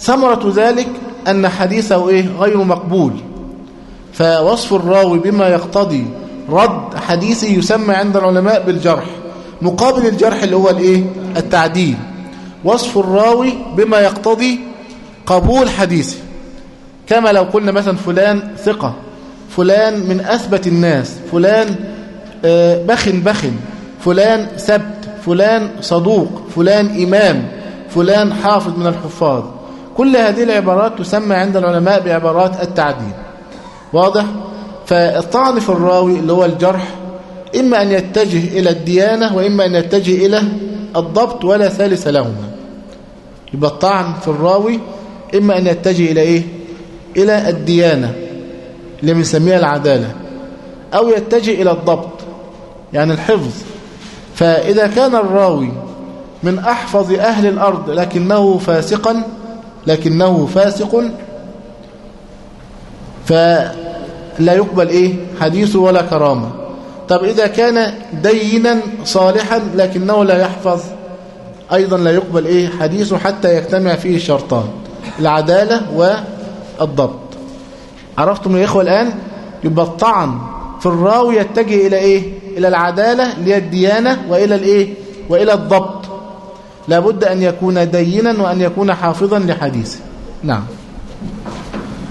ثمرة ذلك أن حديثه إيه؟ غير مقبول. فوصف الراوي بما يقتضي رد حديثه يسمى عند العلماء بالجرح. مقابل الجرح اللي هو الإيه؟ التعديل. وصف الراوي بما يقتضي قبول حديثه كما لو قلنا مثلا فلان ثقة فلان من أثبت الناس فلان آه، بخن بخن فلان سبت فلان صدوق فلان إمام فلان حافظ من الحفاظ. كل هذه العبارات تسمى عند العلماء بعبارات التعديل. واضح؟ فالطعن في الراوي اللي هو الجرح إما أن يتجه إلى الديانة وإما أن يتجه إلى الضبط ولا ثالث لهما. يبقى الطعن في الراوي إما أن يتجه إلى إيه؟ إلى الديانة اللي بنسميها العدالة أو يتجه إلى الضبط يعني الحفظ. فإذا كان الراوي من أحفظ أهل الأرض لكنه فاسقا لكنه فاسق فلا يقبل إيه؟ حديثه ولا كرامة. طب إذا كان دينا صالحا لكنه لا يحفظ أيضا لا يقبل إيه؟ حديثه حتى يجتمع فيه الشرطان. العدالة والضبط. عرفتم يا إخوة الآن؟ يبقى الطعن في الراوي يتجه إلى إيه؟ إلى العدالة اللي هي الديانة وإلى الإيه؟ وإلى الضبط. لابد أن يكون دينا وأن يكون حافظا لحديثه. نعم.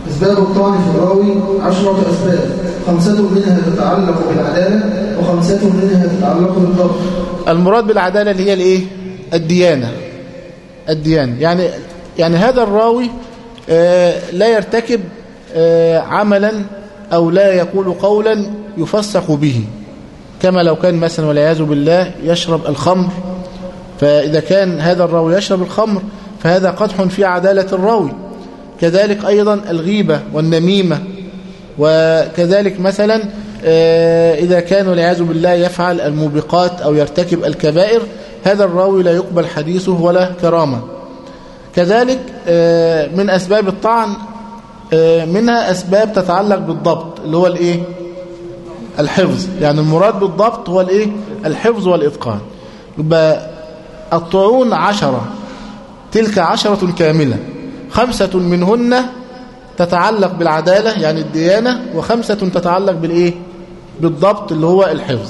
أسباب الطعن في الراوي عشرة أسباب. خمسة منها تتعلق بالعدالة وخمسة منها تتعلق بالضبط. المراد بالعدالة اللي هي الإيه؟ الديانة. الديانة. يعني يعني هذا الراوي آه، لا يرتكب آه، عملا أو لا يقول قولا يفسق به. كما لو كان مثلا والعياذ بالله يشرب الخمر فإذا كان هذا الراوي يشرب الخمر فهذا قدح في عدالة الراوي. كذلك أيضا الغيبة والنميمة. وكذلك مثلا آه، إذا كان والعياذ بالله يفعل الموبقات أو يرتكب الكبائر هذا الراوي لا يقبل حديثه ولا كرامة. كذلك آه، من أسباب الطعن آه، منها أسباب تتعلق بالضبط اللي هو الإيه؟ الحفظ. يعني المراد بالضبط هو الإيه؟ الحفظ والإتقان. يبقى الطعون عشرة تلك عشرة كاملة. خمسة منهن تتعلق بالعدالة يعني الديانة وخمسة تتعلق بالإيه؟ بالضبط اللي هو الحفظ.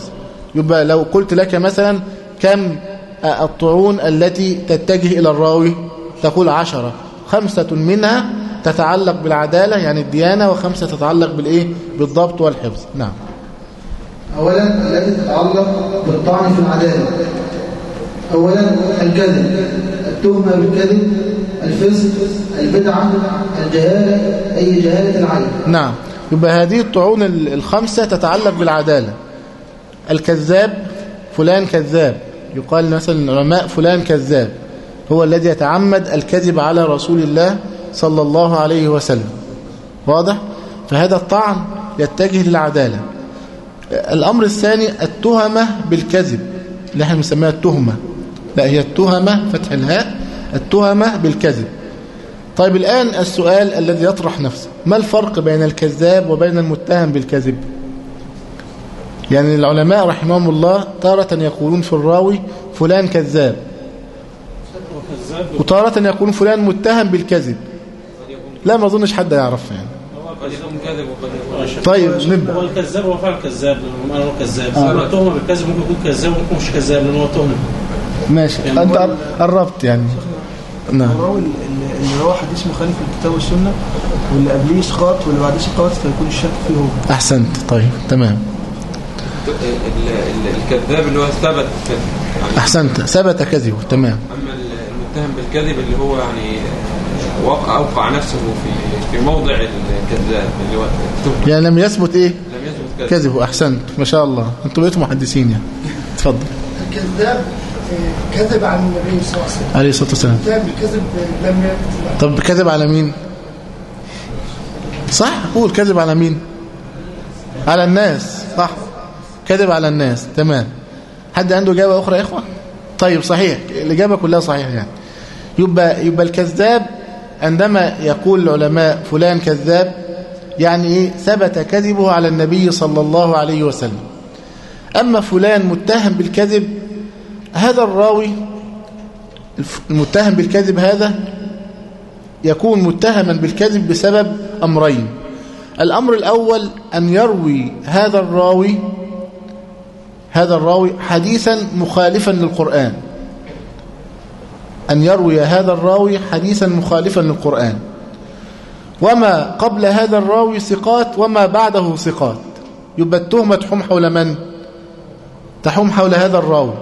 يبقى لو قلت لك مثلا كم الطعون التي تتجه إلى الراوي؟ تقول عشرة. خمسة منها تتعلق بالعدالة يعني الديانة وخمسة تتعلق بالإيه؟ بالضبط والحفظ. نعم. أولا التي تتعلق بالطعن في العدالة. أولا الكذب التهمة بالكذب الفسق البدعة الجهالة أي جهالة العين. نعم. يبقى هذه الطعون ال- الخمسة تتعلق بالعدالة. الكذاب فلان كذاب. يقال مثلا العلماء فلان كذاب. هو الذي يتعمد الكذب على رسول الله صلى الله عليه وسلم. واضح؟ فهذا الطعن يتجه للعدالة. الأمر الثاني التهمة بالكذب. اللي إحنا بنسميها التهمة. لا هي التهمة فتح الهاء التهمة بالكذب. طيب الآن السؤال الذي يطرح نفسه. ما الفرق بين الكذاب وبين المتهم بالكذب؟ يعني العلماء رحمهم الله تارة يقولون في الراوي فلان كذاب. وتارة يقولون فلان متهم بالكذب. لا ما أظنش حد يعرف يعني. قد يكون كاذب وقد يكون طيب نبدأ. هو الكذاب هو فعلا كذاب. هو كذاب؟ آه. تهمة بالكذب ممكن يكون كذاب وممكن مش كذاب لأنه هو تهمة. ماشي. يعني أنت هو- قربت يعني. نعم. الراوي اللي اللي روى حديث مخالف للكتاب والسنة واللي قبليه إسقاط واللي بعديه إسقاط فيكون الشك فيه هو. أحسنت. طيب تمام. ال- ال- الكذاب اللي هو ثبت كذب أحسنت. ثبت كذبه. تمام. أما المتهم بالكذب اللي هو يعني وقع اوقع نفسه في في موضع الكذاب اللي هو التهمه يعني لم يثبت إيه؟ لم يثبت كذب. كذبه أحسنت. ما شاء الله. أنتوا بقيتوا محدثين يعني. اتفضل. الكذاب آه، كذب عن النبي صلى الله عليه وسلم. عليه الصلاة والسلام. الكذب آه، لم يكتب طب كذب على مين؟ صح قول كذب على مين؟ على الناس. صح. كذب على الناس. تمام. حد عنده إجابة أخرى يا إخوة؟ طيب صحيح. الإجابة كلها صحيح يعني. يبقى, يبقى الكذاب عندما يقول العلماء فلان كذاب يعني إيه؟ ثبت كذبه على النبي صلى الله عليه وسلم. أما فلان متهم بالكذب هذا الراوي المتهم بالكذب هذا يكون متهما بالكذب بسبب أمرين. الأمر الأول أن يروي هذا الراوي هذا الراوي حديثا مخالفا للقرآن. أن يروي هذا الراوي حديثا مخالفا للقرآن. وما قبل هذا الراوي ثقات وما بعده ثقات. يبقى التهمة تحوم حول من؟ تحوم حول هذا الراوي.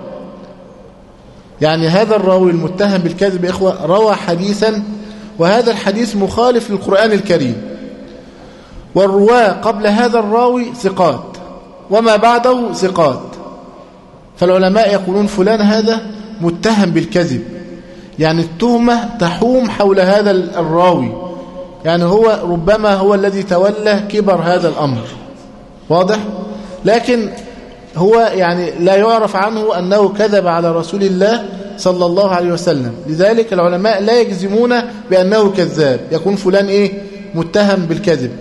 يعني هذا الراوي المتهم بالكذب إخوة روى حديثا وهذا الحديث مخالف للقرآن الكريم. والرواة قبل هذا الراوي ثقات وما بعده ثقات. فالعلماء يقولون فلان هذا متهم بالكذب. يعني التهمة تحوم حول هذا الراوي. يعني هو ربما هو الذي تولى كبر هذا الأمر. واضح؟ لكن هو يعني لا يعرف عنه أنه كذب على رسول الله صلى الله عليه وسلم. لذلك العلماء لا يجزمون بأنه كذاب. يكون فلان إيه؟ متهم بالكذب.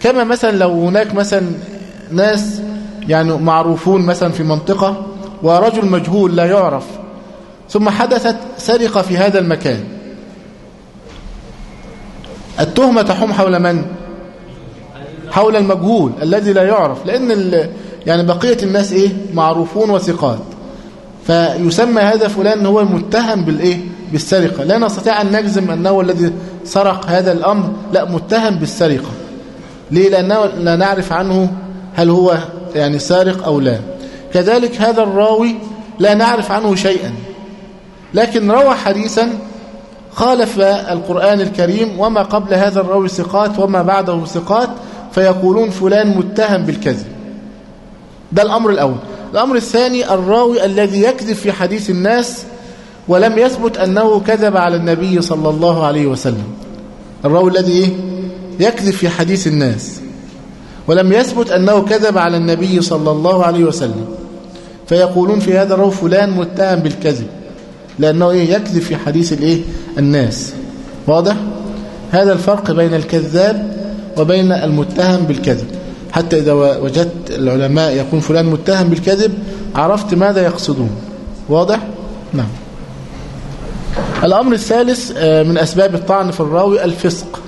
كما مثلا لو هناك مثلا ناس يعني معروفون مثلا في منطقة ورجل مجهول لا يعرف ثم حدثت سرقة في هذا المكان. التهمة تحوم حول من؟ حول المجهول الذي لا يعرف لأن يعني بقية الناس إيه؟ معروفون وثقات. فيسمى هذا فلان هو المتهم بالإيه؟ بالسرقة. لا نستطيع أن نجزم أنه الذي سرق هذا الأمر لا متهم بالسرقة. ليه؟ لأنه لا نعرف عنه هل هو يعني سارق أو لا. كذلك هذا الراوي لا نعرف عنه شيئا. لكن روى حديثا خالف القرآن الكريم وما قبل هذا الراوي ثقات وما بعده ثقات فيقولون فلان متهم بالكذب. ده الأمر الأول. الأمر الثاني الراوي الذي يكذب في حديث الناس ولم يثبت أنه كذب على النبي صلى الله عليه وسلم. الراوي الذي إيه؟ يكذب في حديث الناس ولم يثبت أنه كذب على النبي صلى الله عليه وسلم. فيقولون في هذا الراوي فلان متهم بالكذب. لأنه إيه يكذب في حديث الإيه؟ الناس. واضح؟ هذا الفرق بين الكذاب وبين المتهم بالكذب. حتى إذا وجدت العلماء يكون فلان متهم بالكذب عرفت ماذا يقصدون. واضح؟ نعم. الأمر الثالث آه، من أسباب الطعن في الراوي الفسق.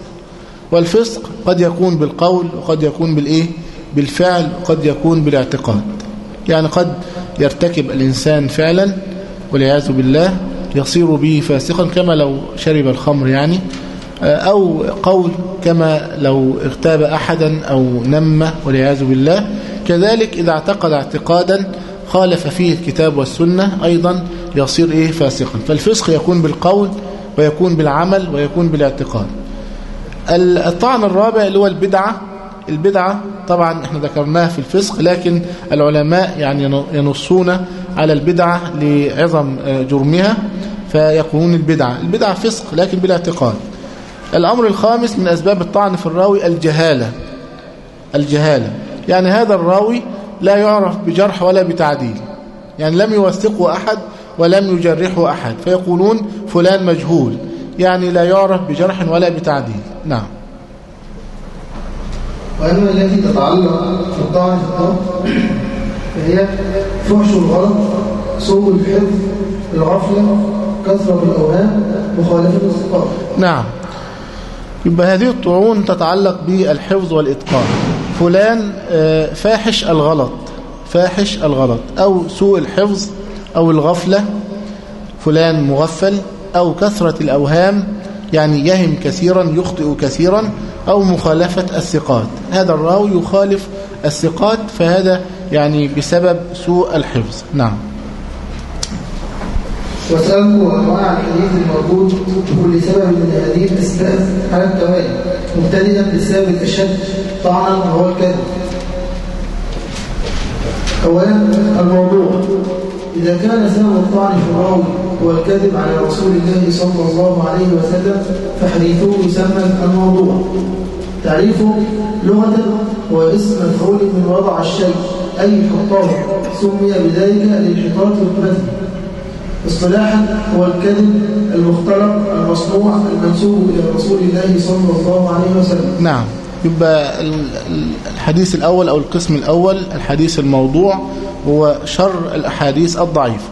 والفسق قد يكون بالقول وقد يكون بالإيه؟ بالفعل وقد يكون بالاعتقاد. يعني قد يرتكب الإنسان فعلا والعياذ بالله يصير به فاسقا كما لو شرب الخمر يعني آه، أو قول كما لو اغتاب أحدا أو نم والعياذ بالله. كذلك إذا اعتقد اعتقادا خالف فيه الكتاب والسنة أيضا يصير إيه؟ فاسقا. فالفسق يكون بالقول ويكون بالعمل ويكون بالاعتقاد. الطعن الرابع اللي هو البدعة البدعة طبعا إحنا ذكرناها في الفسق لكن العلماء يعني ينصون على البدعة لعظم آه، جرمها فيقولون البدعة. البدعة فسق لكن بلا اعتقاد. الأمر الخامس من أسباب الطعن في الراوي الجهالة. الجهالة. يعني هذا الراوي لا يعرف بجرح ولا بتعديل. يعني لم يوثقه أحد ولم يجرحه أحد. فيقولون فلان مجهول. يعني لا يعرف بجرح ولا بتعديل. نعم. وأما التي تتعلق بالطعن في الضبط فهي فحش الغلط سوء الحفظ الغفلة كثرة الأوهام مخالفة الثقات نعم. يبقى هذه الطعون تتعلق بالحفظ والإتقان. فلان آه، فاحش الغلط فاحش الغلط أو سوء الحفظ أو الغفلة فلان مغفل أو كثرة الأوهام يعني يهم كثيرا يخطئ كثيرا أو مخالفة الثقات. هذا الراوي يخالف الثقات فهذا يعني بسبب سوء الحفظ. نعم. وسألوا أنواع الحديث الموجود بكل سبب من هذه الأسباب. على التوالي. مبتدئا بالسبب الأشد طعنا وهو الكذب. أولا الموضوع. إذا كان سبب الطعن في الراوي هو الكذب على رسول الله صلى الله عليه وسلم فحديثه يسمى الموضوع. تعريفه لغة هو اسم مفعول من وضع الشيء أي حطاه سمي بذلك لانحطاط رتبته اصطلاحا هو الكذب المختلق المصنوع المنسوب إلى رسول الله صلى الله عليه وسلم. نعم. يبقى ال- ال- الحديث الأول أو القسم الأول الحديث الموضوع هو شر الأحاديث الضعيفة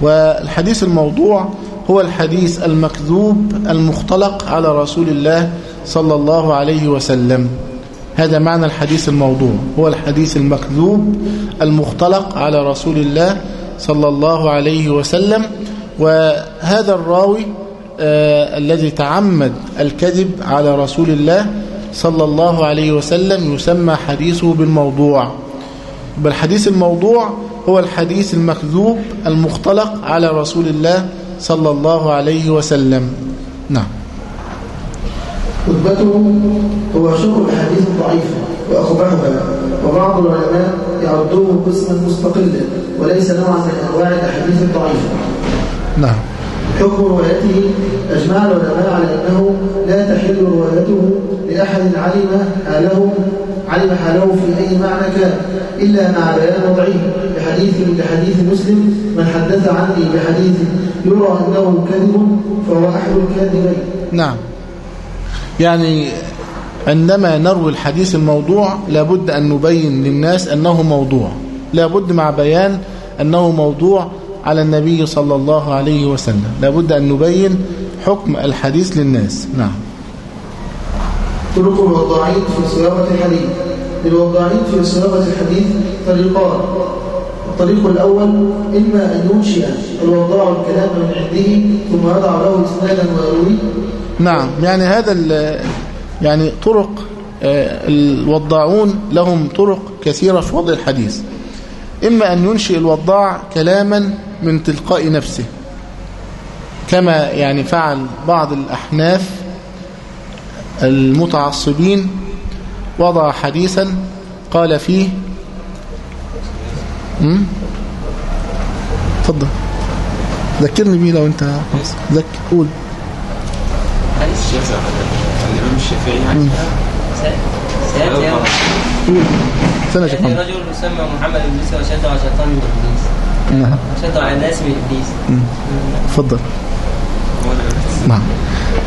والحديث الموضوع هو الحديث المكذوب المختلق على رسول الله صلى الله عليه وسلم. هذا معنى الحديث الموضوع. هو الحديث المكذوب المختلق على رسول الله صلى الله عليه وسلم. وهذا الراوي آه الذي تعمد الكذب على رسول الله صلى الله عليه وسلم يسمى حديثه بالموضوع. بل الحديث الموضوع هو الحديث المكذوب المختلق على رسول الله صلى الله عليه وسلم. نعم. رتبته هو شر الحديث الضعيفة وأقبحها وبعض العلماء يعدوه قسما مستقلا وليس نوعا من أنواع الأحاديث الضعيفة. نعم. حكم روايته أجمع العلماء على أنه لا تحل روايته لأحد علم حاله علم حاله في أي معنى كان إلا مع بيان وضعه. بحديث بحديث مسلم من حدث عني بحديث يرى أنه كذب فهو أحد الكاذبين. نعم. يعني عندما نروي الحديث الموضوع لابد أن نبين للناس أنه موضوع. لابد مع بيان أنه موضوع على النبي صلى الله عليه وسلم. لابد أن نبين حكم الحديث للناس. نعم. طرق الوضاعين في صياغة الحديث. للوضاعين في صياغة الحديث طريقان. الطريق الأول إما أن ينشئ الوضاع الكلام من عنده ثم يضع له إسنادا ويرويه نعم. يعني هذا يعني طرق آه، الوضاعون لهم طرق كثيرة في وضع الحديث. إما أن ينشئ الوضاع كلاما من تلقاء نفسه. كما يعني فعل بعض الأحناف المتعصبين وضع حديثا قال فيه أمم؟ اتفضل ذكرني بيه لو انت ذكر قول الإمام الشافعي يعني يأتي محمد رجل يسمى محمد إدريس وشد على شيطان نعم شد على الناس من إبليس اتفضل نعم.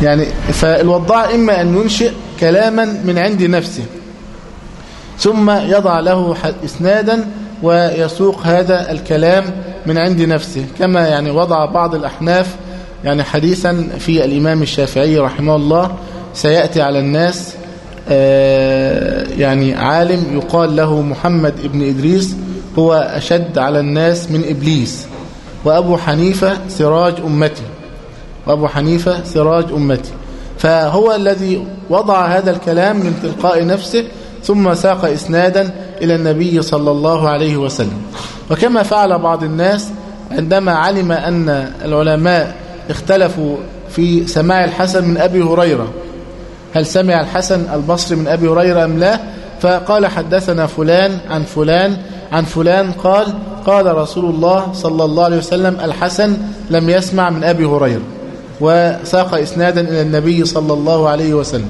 يعني فالوضاع إما أن ينشئ كلاما من عند نفسه ثم يضع له إسنادا ويسوق هذا الكلام من عند نفسه كما يعني وضع بعض الأحناف يعني حديثا في الإمام الشافعي رحمه الله سيأتي على الناس آه، يعني عالم يقال له محمد ابن إدريس هو أشد على الناس من إبليس وأبو حنيفة سراج أمتي وأبو حنيفة سراج أمتي. فهو الذي وضع هذا الكلام من تلقاء نفسه ثم ساق إسنادا إلى النبي صلى الله عليه وسلم. وكما فعل بعض الناس عندما علم أن العلماء اختلفوا في سماع الحسن من أبي هريرة. هل سمع الحسن البصري من أبي هريرة أم لا؟ فقال حدثنا فلان عن فلان عن فلان قال قال رسول الله صلى الله عليه وسلم الحسن لم يسمع من أبي هريرة. وساق إسنادا إلى النبي صلى الله عليه وسلم.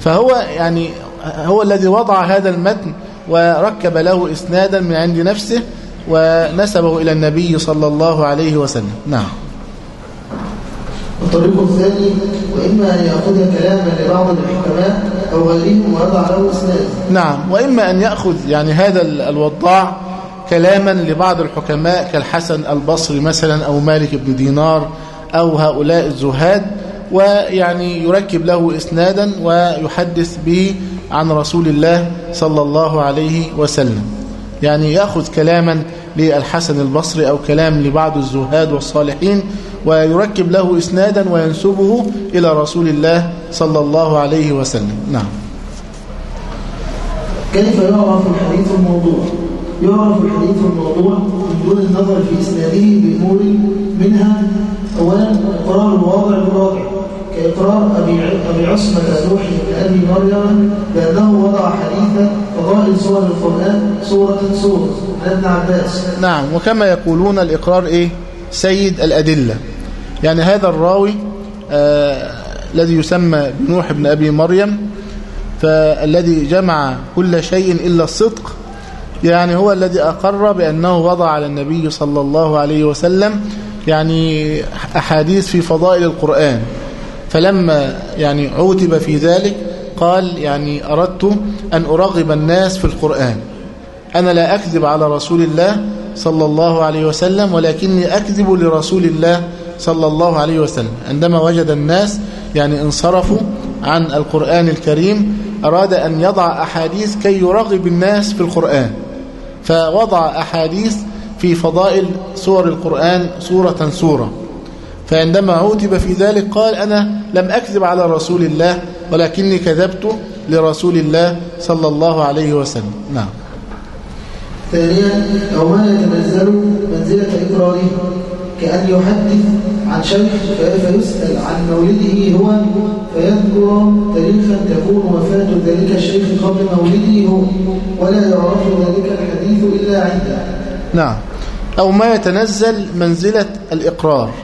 فهو يعني هو الذي وضع هذا المتن وركب له إسنادا من عند نفسه ونسبه إلى النبي صلى الله عليه وسلم. نعم. الطريق الثاني وإما أن يأخذ كلاما لبعض الحكماء أو غيرهم ويضع له إسنادا نعم. وإما أن يأخذ يعني هذا ال- الوضاع كلاما لبعض الحكماء كالحسن البصري مثلا أو مالك بن دينار أو هؤلاء الزهاد ويعني يركب له إسنادا ويحدث به عن رسول الله صلى الله عليه وسلم. يعني يأخذ كلاما للحسن البصري أو كلام لبعض الزهاد والصالحين ويركب له إسنادا وينسبه إلى رسول الله صلى الله عليه وسلم. نعم. كيف يعرف الحديث الموضوع؟ يعرف الحديث الموضوع من دون النظر في إسناده بأمور منها أولا إقرار الواضع بالواقع كإقرار أبي أبي عصمة نوح بن أبي مريم بأنه وضع حديث فضائل سور القرآن سورة سورة عن ابن عباس. نعم وكما يقولون الإقرار إيه؟ سيد الأدلة. يعني هذا الراوي آه الذي يسمى بنوح بن أبي مريم فالذي جمع كل شيء إلا الصدق يعني هو الذي أقر بأنه وضع على النبي صلى الله عليه وسلم يعني أحاديث في فضائل القرآن. فلما يعني عوتب في ذلك قال يعني أردت أن أرغب الناس في القرآن. أنا لا أكذب على رسول الله صلى الله عليه وسلم ولكني أكذب لرسول الله صلى الله عليه وسلم. عندما وجد الناس يعني انصرفوا عن القرآن الكريم أراد أن يضع أحاديث كي يرغب الناس في القرآن. فوضع أحاديث في فضائل سور القرآن سورة سورة. فعندما عوتب في ذلك قال أنا لم أكذب على رسول الله ولكني كذبت لرسول الله صلى الله عليه وسلم. نعم. ثانيا أو ما يتنزل منزلة إقراره كأن يحدث عن شيخ في- فيسأل عن مولده هو فيذكر تاريخا تكون وفاة ذلك الشيخ قبل مولده هو ولا يعرف ذلك نعم. أو ما يتنزل منزلة الإقرار.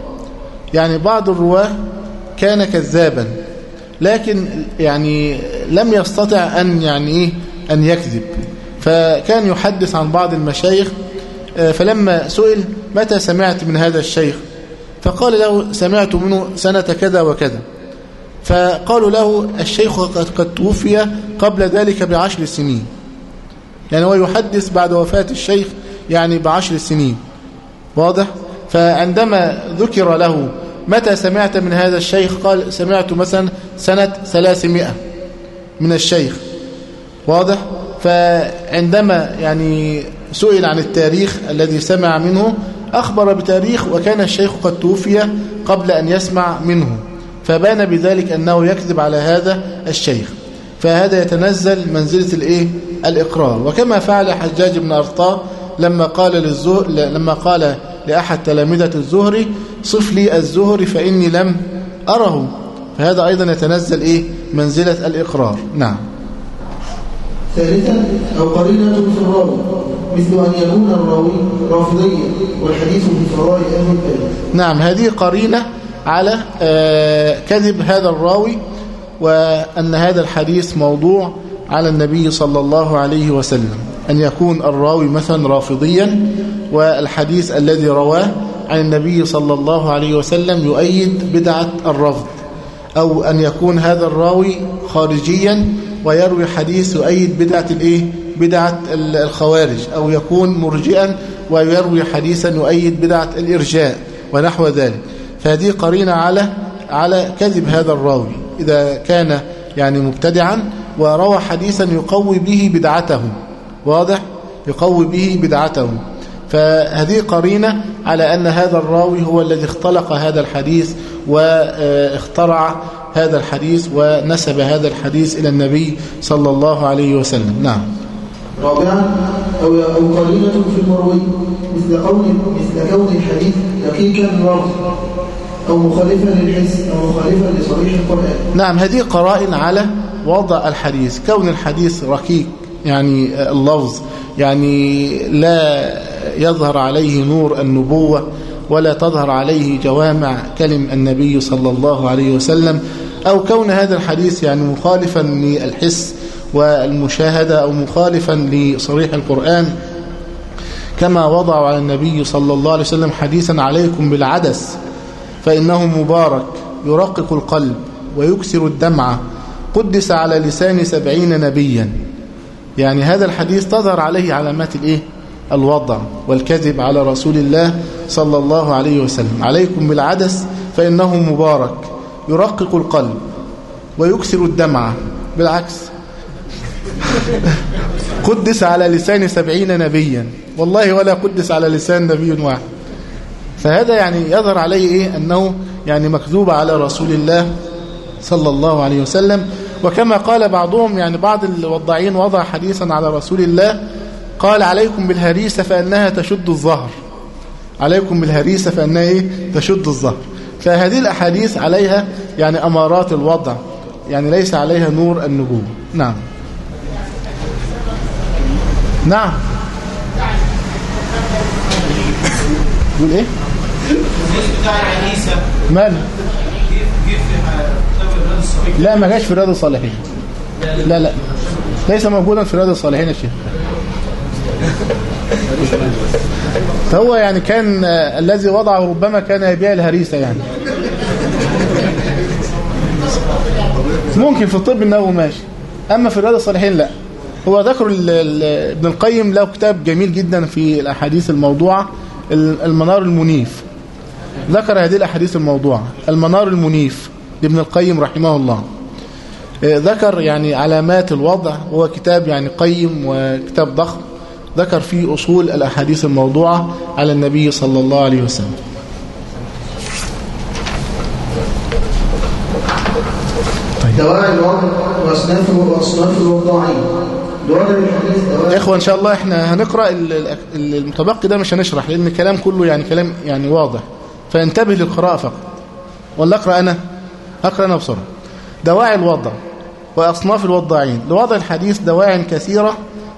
يعني بعض الرواة كان كذابا لكن يعني لم يستطع أن يعني إيه أن يكذب. فكان يحدث عن بعض المشايخ آه، فلما سئل متى سمعت من هذا الشيخ؟ فقال له سمعت منه سنة كذا وكذا. فقالوا له الشيخ قد توفي قبل ذلك بعشر سنين. يعني هو يحدث بعد وفاة الشيخ يعني بعشر سنين. واضح؟ فعندما ذكر له متى سمعت من هذا الشيخ؟ قال سمعت مثلا سنة 300 من الشيخ. واضح؟ فعندما يعني سئل عن التاريخ الذي سمع منه أخبر بتاريخ وكان الشيخ قد توفي قبل أن يسمع منه. فبان بذلك أنه يكذب على هذا الشيخ. فهذا يتنزل منزلة الإيه؟ الإقرار. وكما فعل حجاج بن أرطاه لما قال للزهر لما قال لأحد تلامذة الزهري صف لي الزهري فإني لم أره. فهذا أيضا يتنزل إيه؟ منزلة الإقرار. نعم. ثالثا أو قرينة في الراوي مثل أن يكون الراوي رافضيا والحديث في فراء أهل البيت. نعم هذه قرينة على آه، كذب هذا الراوي وأن هذا الحديث موضوع على النبي صلى الله عليه وسلم. أن يكون الراوي مثلا رافضيا والحديث الذي رواه عن النبي صلى الله عليه وسلم يؤيد بدعة الرفض. أو أن يكون هذا الراوي خارجيا ويروي حديث يؤيد بدعة الإيه؟ بدعة الخوارج. أو يكون مرجئا ويروي حديثا يؤيد بدعة الإرجاء ونحو ذلك. فهذه قرينة على على كذب هذا الراوي. إذا كان يعني مبتدعا وروى حديثا يقوي به بدعته. واضح؟ يقوي به بدعته. فهذه قرينة على أن هذا الراوي هو الذي اختلق هذا الحديث واخترع هذا الحديث ونسب هذا الحديث إلى النبي صلى الله عليه وسلم. نعم. رابعا أو أو قرينة في المروي مثل قول مثل كون الحديث دقيقا الرفض أو مخالفا للحس أو مخالفا لصريح القرآن. نعم هذه قرائن على وضع الحديث. كون الحديث ركيك يعني اللفظ. يعني لا يظهر عليه نور النبوة ولا تظهر عليه جوامع كلم النبي صلى الله عليه وسلم أو كون هذا الحديث يعني مخالفا للحس والمشاهدة أو مخالفا لصريح القرآن. كما وضعوا على النبي صلى الله عليه وسلم حديثا عليكم بالعدس فإنه مبارك يرقق القلب ويكسر الدمعة قدس على لسان سبعين نبيا. يعني هذا الحديث تظهر عليه علامات الإيه؟ الوضع والكذب على رسول الله صلى الله عليه وسلم. عليكم بالعدس فإنه مبارك يرقق القلب ويكسر الدمعة بالعكس. قدس على لسان سبعين نبيا. والله ولا قدس على لسان نبي واحد. فهذا يعني يظهر عليه إيه؟ أنه يعني مكذوب على رسول الله صلى الله عليه وسلم. وكما قال بعضهم يعني بعض الوضاعين وضع حديثا على رسول الله قال عليكم بالهريسة فأنها تشد الظهر. عليكم بالهريسة فأنها إيه؟ تشد الظهر. فهذه الأحاديث عليها يعني أمارات الوضع يعني ليس عليها نور النبوة نعم. نعم. يقول إيه؟ ماله لا ما جاش في رياض الصالحين. لا لا. ليس موجودا في رياض الصالحين يا شيخ. فهو يعني كان آه، الذي وضعه ربما كان يبيع الهريسة يعني. ممكن في الطب النووي ماشي. أما في رياض الصالحين لا. هو ذكر ابن القيم له كتاب جميل جدا في الأحاديث الموضوعة ال- المنار المنيف. ذكر هذه الأحاديث الموضوعة المنار المنيف. لابن القيم رحمه الله. آه، ذكر يعني علامات الوضع هو كتاب يعني قيم وكتاب ضخم. ذكر فيه أصول الأحاديث الموضوعة على النبي صلى الله عليه وسلم. دواعي الوضع وأصنافه إخوة إن شاء الله إحنا هنقرأ ال- ال- المتبقي ده مش هنشرح لأن الكلام كله يعني كلام يعني واضح. فانتبه للقراءة فقط. ولا أقرأ أنا؟ أقرأ أنا بسرعة. دواعي الوضع وأصناف الوضاعين. لوضع الحديث دواع كثيرة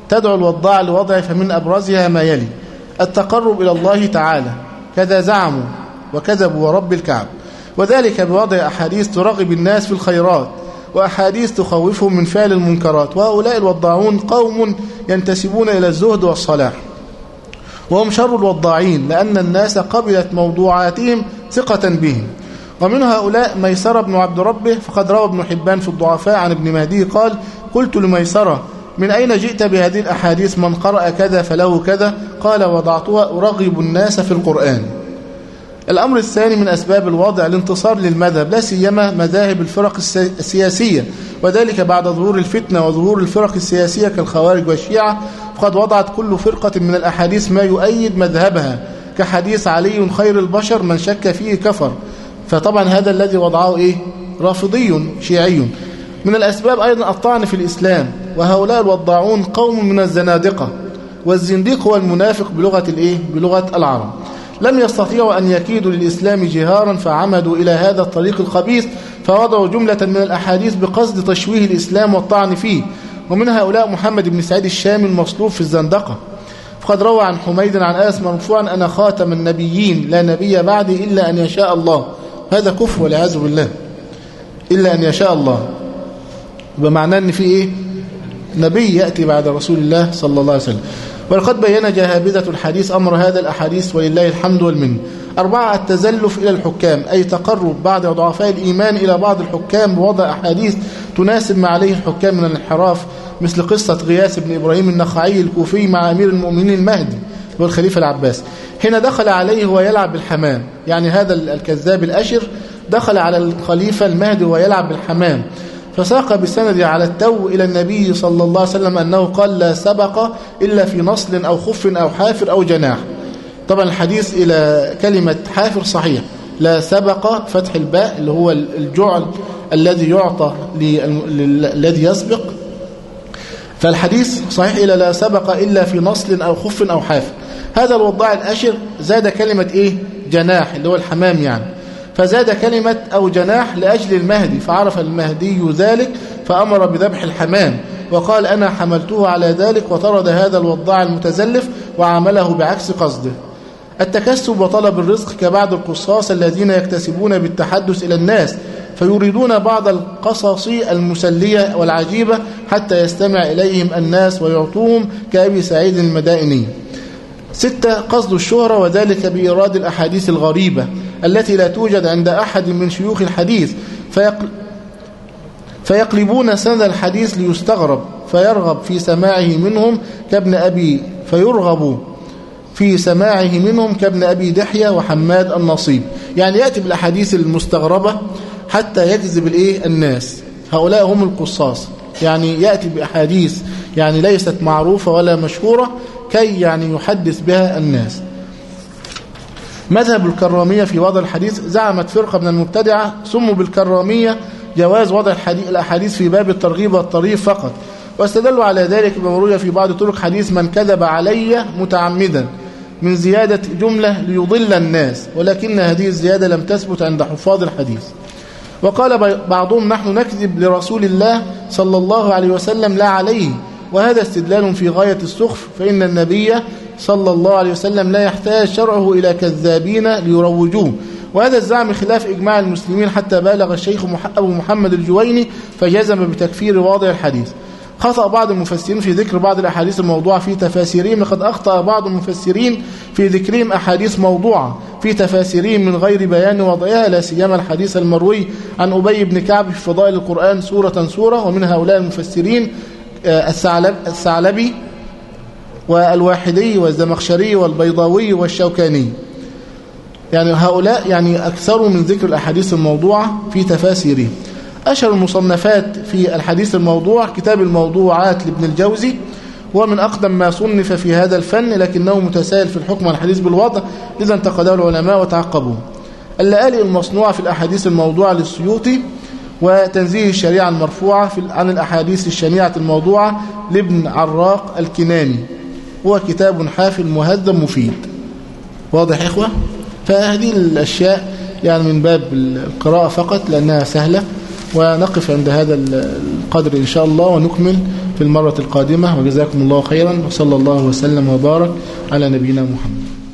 تدعو الوضاع لوضعه فمن أبرزها ما يلي. التقرب إلى الله تعالى. كذا زعموا وكذبوا ورب الكعب. وذلك بوضع أحاديث ترغب الناس في الخيرات وأحاديث تخوفهم من فعل المنكرات. وهؤلاء الوضاعون قوم ينتسبون إلى الزهد والصلاح. وهم شر الوضاعين لأن الناس قبلت موضوعاتهم ثقة بهم. ومن هؤلاء ميسرة بن عبد ربه فقد روى ابن حبان في الضعفاء عن ابن مهدي قال قلت لميسرة من أين جئت بهذه الأحاديث؟ من قرأ كذا فله كذا قال وضعتها أرغب الناس في القرآن الأمر الثاني من أسباب الوضع الانتصار للمذهب لا سيما مذاهب الفرق السي- السياسية وذلك بعد ظهور الفتنة وظهور الفرق السياسية كالخوارج والشيعة فقد وضعت كل فرقة من الأحاديث ما يؤيد مذهبها كحديث علي خير البشر من شك فيه كفر. فطبعا هذا الذي وضعه إيه؟ رافضي شيعي. من الأسباب أيضا الطعن في الإسلام وهؤلاء الوضاعون قوم من الزنادقة والزنديق هو المنافق بلغة الإيه؟ بلغة العرب. لم يستطيعوا أن يكيدوا للإسلام جهارا فعمدوا إلى هذا الطريق الخبيث فوضعوا جملة من الأحاديث بقصد تشويه الإسلام والطعن فيه. ومن هؤلاء محمد بن سعيد الشامي المصلوب في الزندقة. فقد روى عن حميد عن آس مرفوعا أنا خاتم النبيين لا نبي بعدي إلا أن يشاء الله. هذا كفر والعياذ بالله. إلا أن يشاء الله. بمعنى أن في إيه؟ نبي يأتي بعد رسول الله صلى الله عليه وسلم. ولقد بين جهابذة الحديث أمر هذا الأحاديث ولله الحمد والمن أربعة التزلف إلى الحكام أي تقرب بعض ضعفاء الإيمان إلى بعض الحكام بوضع أحاديث تناسب ما عليه الحكام من الانحراف مثل قصة غياث بن إبراهيم النخعي الكوفي مع أمير المؤمنين المهدي. والخليفة العباس. حين دخل عليه وهو يلعب بالحمام. يعني هذا الكذاب الأشر دخل على الخليفة المهدي وهو يلعب بالحمام. فساق بسند على التو إلى النبي صلى الله عليه وسلم أنه قال لا سبق إلا في نصل أو خف أو حافر أو جناح. طبعا الحديث إلى كلمة حافر صحيح. لا سبق فتح الباء اللي هو الجعل الذي يعطى الذي يسبق. فالحديث صحيح إلى لا سبق إلا في نصل أو خف أو حافر. هذا الوضاع الأشر زاد كلمة إيه؟ جناح اللي هو الحمام يعني. فزاد كلمة أو جناح لأجل المهدي فعرف المهدي ذلك فأمر بذبح الحمام وقال أنا حملته على ذلك وطرد هذا الوضاع المتزلف وعمله بعكس قصده. التكسب وطلب الرزق كبعض القصاص الذين يكتسبون بالتحدث إلى الناس فيريدون بعض القصص المسلية والعجيبة حتى يستمع إليهم الناس ويعطوهم كأبي سعيد المدائني. ستة قصد الشهرة وذلك بإيراد الأحاديث الغريبة التي لا توجد عند أحد من شيوخ الحديث فيقل فيقلبون سند الحديث ليستغرب فيرغب في سماعه منهم كابن أبي فيرغب في سماعه منهم كابن أبي دحية وحماد النصيب. يعني يأتي بالأحاديث المستغربة حتى يجذب الإيه؟ الناس. هؤلاء هم القصاص. يعني يأتي بأحاديث يعني ليست معروفة ولا مشهورة كي يعني يحدث بها الناس. مذهب الكرامية في وضع الحديث زعمت فرقة من المبتدعة سموا بالكرامية جواز وضع الأحاديث في باب الترغيب والترهيب فقط واستدلوا على ذلك بما روي في بعض طرق حديث من كذب علي متعمدا من زيادة جملة ليضل الناس ولكن هذه الزيادة لم تثبت عند حفاظ الحديث. وقال بعضهم نحن نكذب لرسول الله صلى الله عليه وسلم لا عليه وهذا استدلال في غاية السخف فإن النبي صلى الله عليه وسلم لا يحتاج شرعه إلى كذابين ليروجوه. وهذا الزعم خلاف إجماع المسلمين حتى بالغ الشيخ أبو محمد الجويني فجزم بتكفير واضع الحديث. خطأ بعض المفسرين في ذكر بعض الأحاديث الموضوعة في تفاسيرهم لقد أخطأ بعض المفسرين في ذكرهم أحاديث موضوعة في تفاسيرهم من غير بيان وضعها لا سيما الحديث المروي عن أبي بن كعب في فضائل القرآن سورة سورة ومن هؤلاء المفسرين الثعلب الثعلبي والواحدي والزمخشري والبيضاوي والشوكاني. يعني هؤلاء يعني أكثروا من ذكر الأحاديث الموضوعة في تفاسيرهم أشهر المصنفات في الحديث الموضوع كتاب الموضوعات لابن الجوزي هو من أقدم ما صنف في هذا الفن لكنه متسائل في الحكم الحديث بالوضع لذا انتقده العلماء وتعقبوه اللآلئ المصنوعة في الأحاديث الموضوعة للسيوطي وتنزيه الشريعة المرفوعة عن الأحاديث الشنيعة الموضوعة لابن عراق الكناني. هو كتاب حافل مهذب مفيد. واضح إخوة؟ فهذه الأشياء يعني من باب القراءة فقط لأنها سهلة ونقف عند هذا القدر إن شاء الله ونكمل في المرة القادمة. وجزاكم الله خيرا وصلى الله وسلم وبارك على نبينا محمد.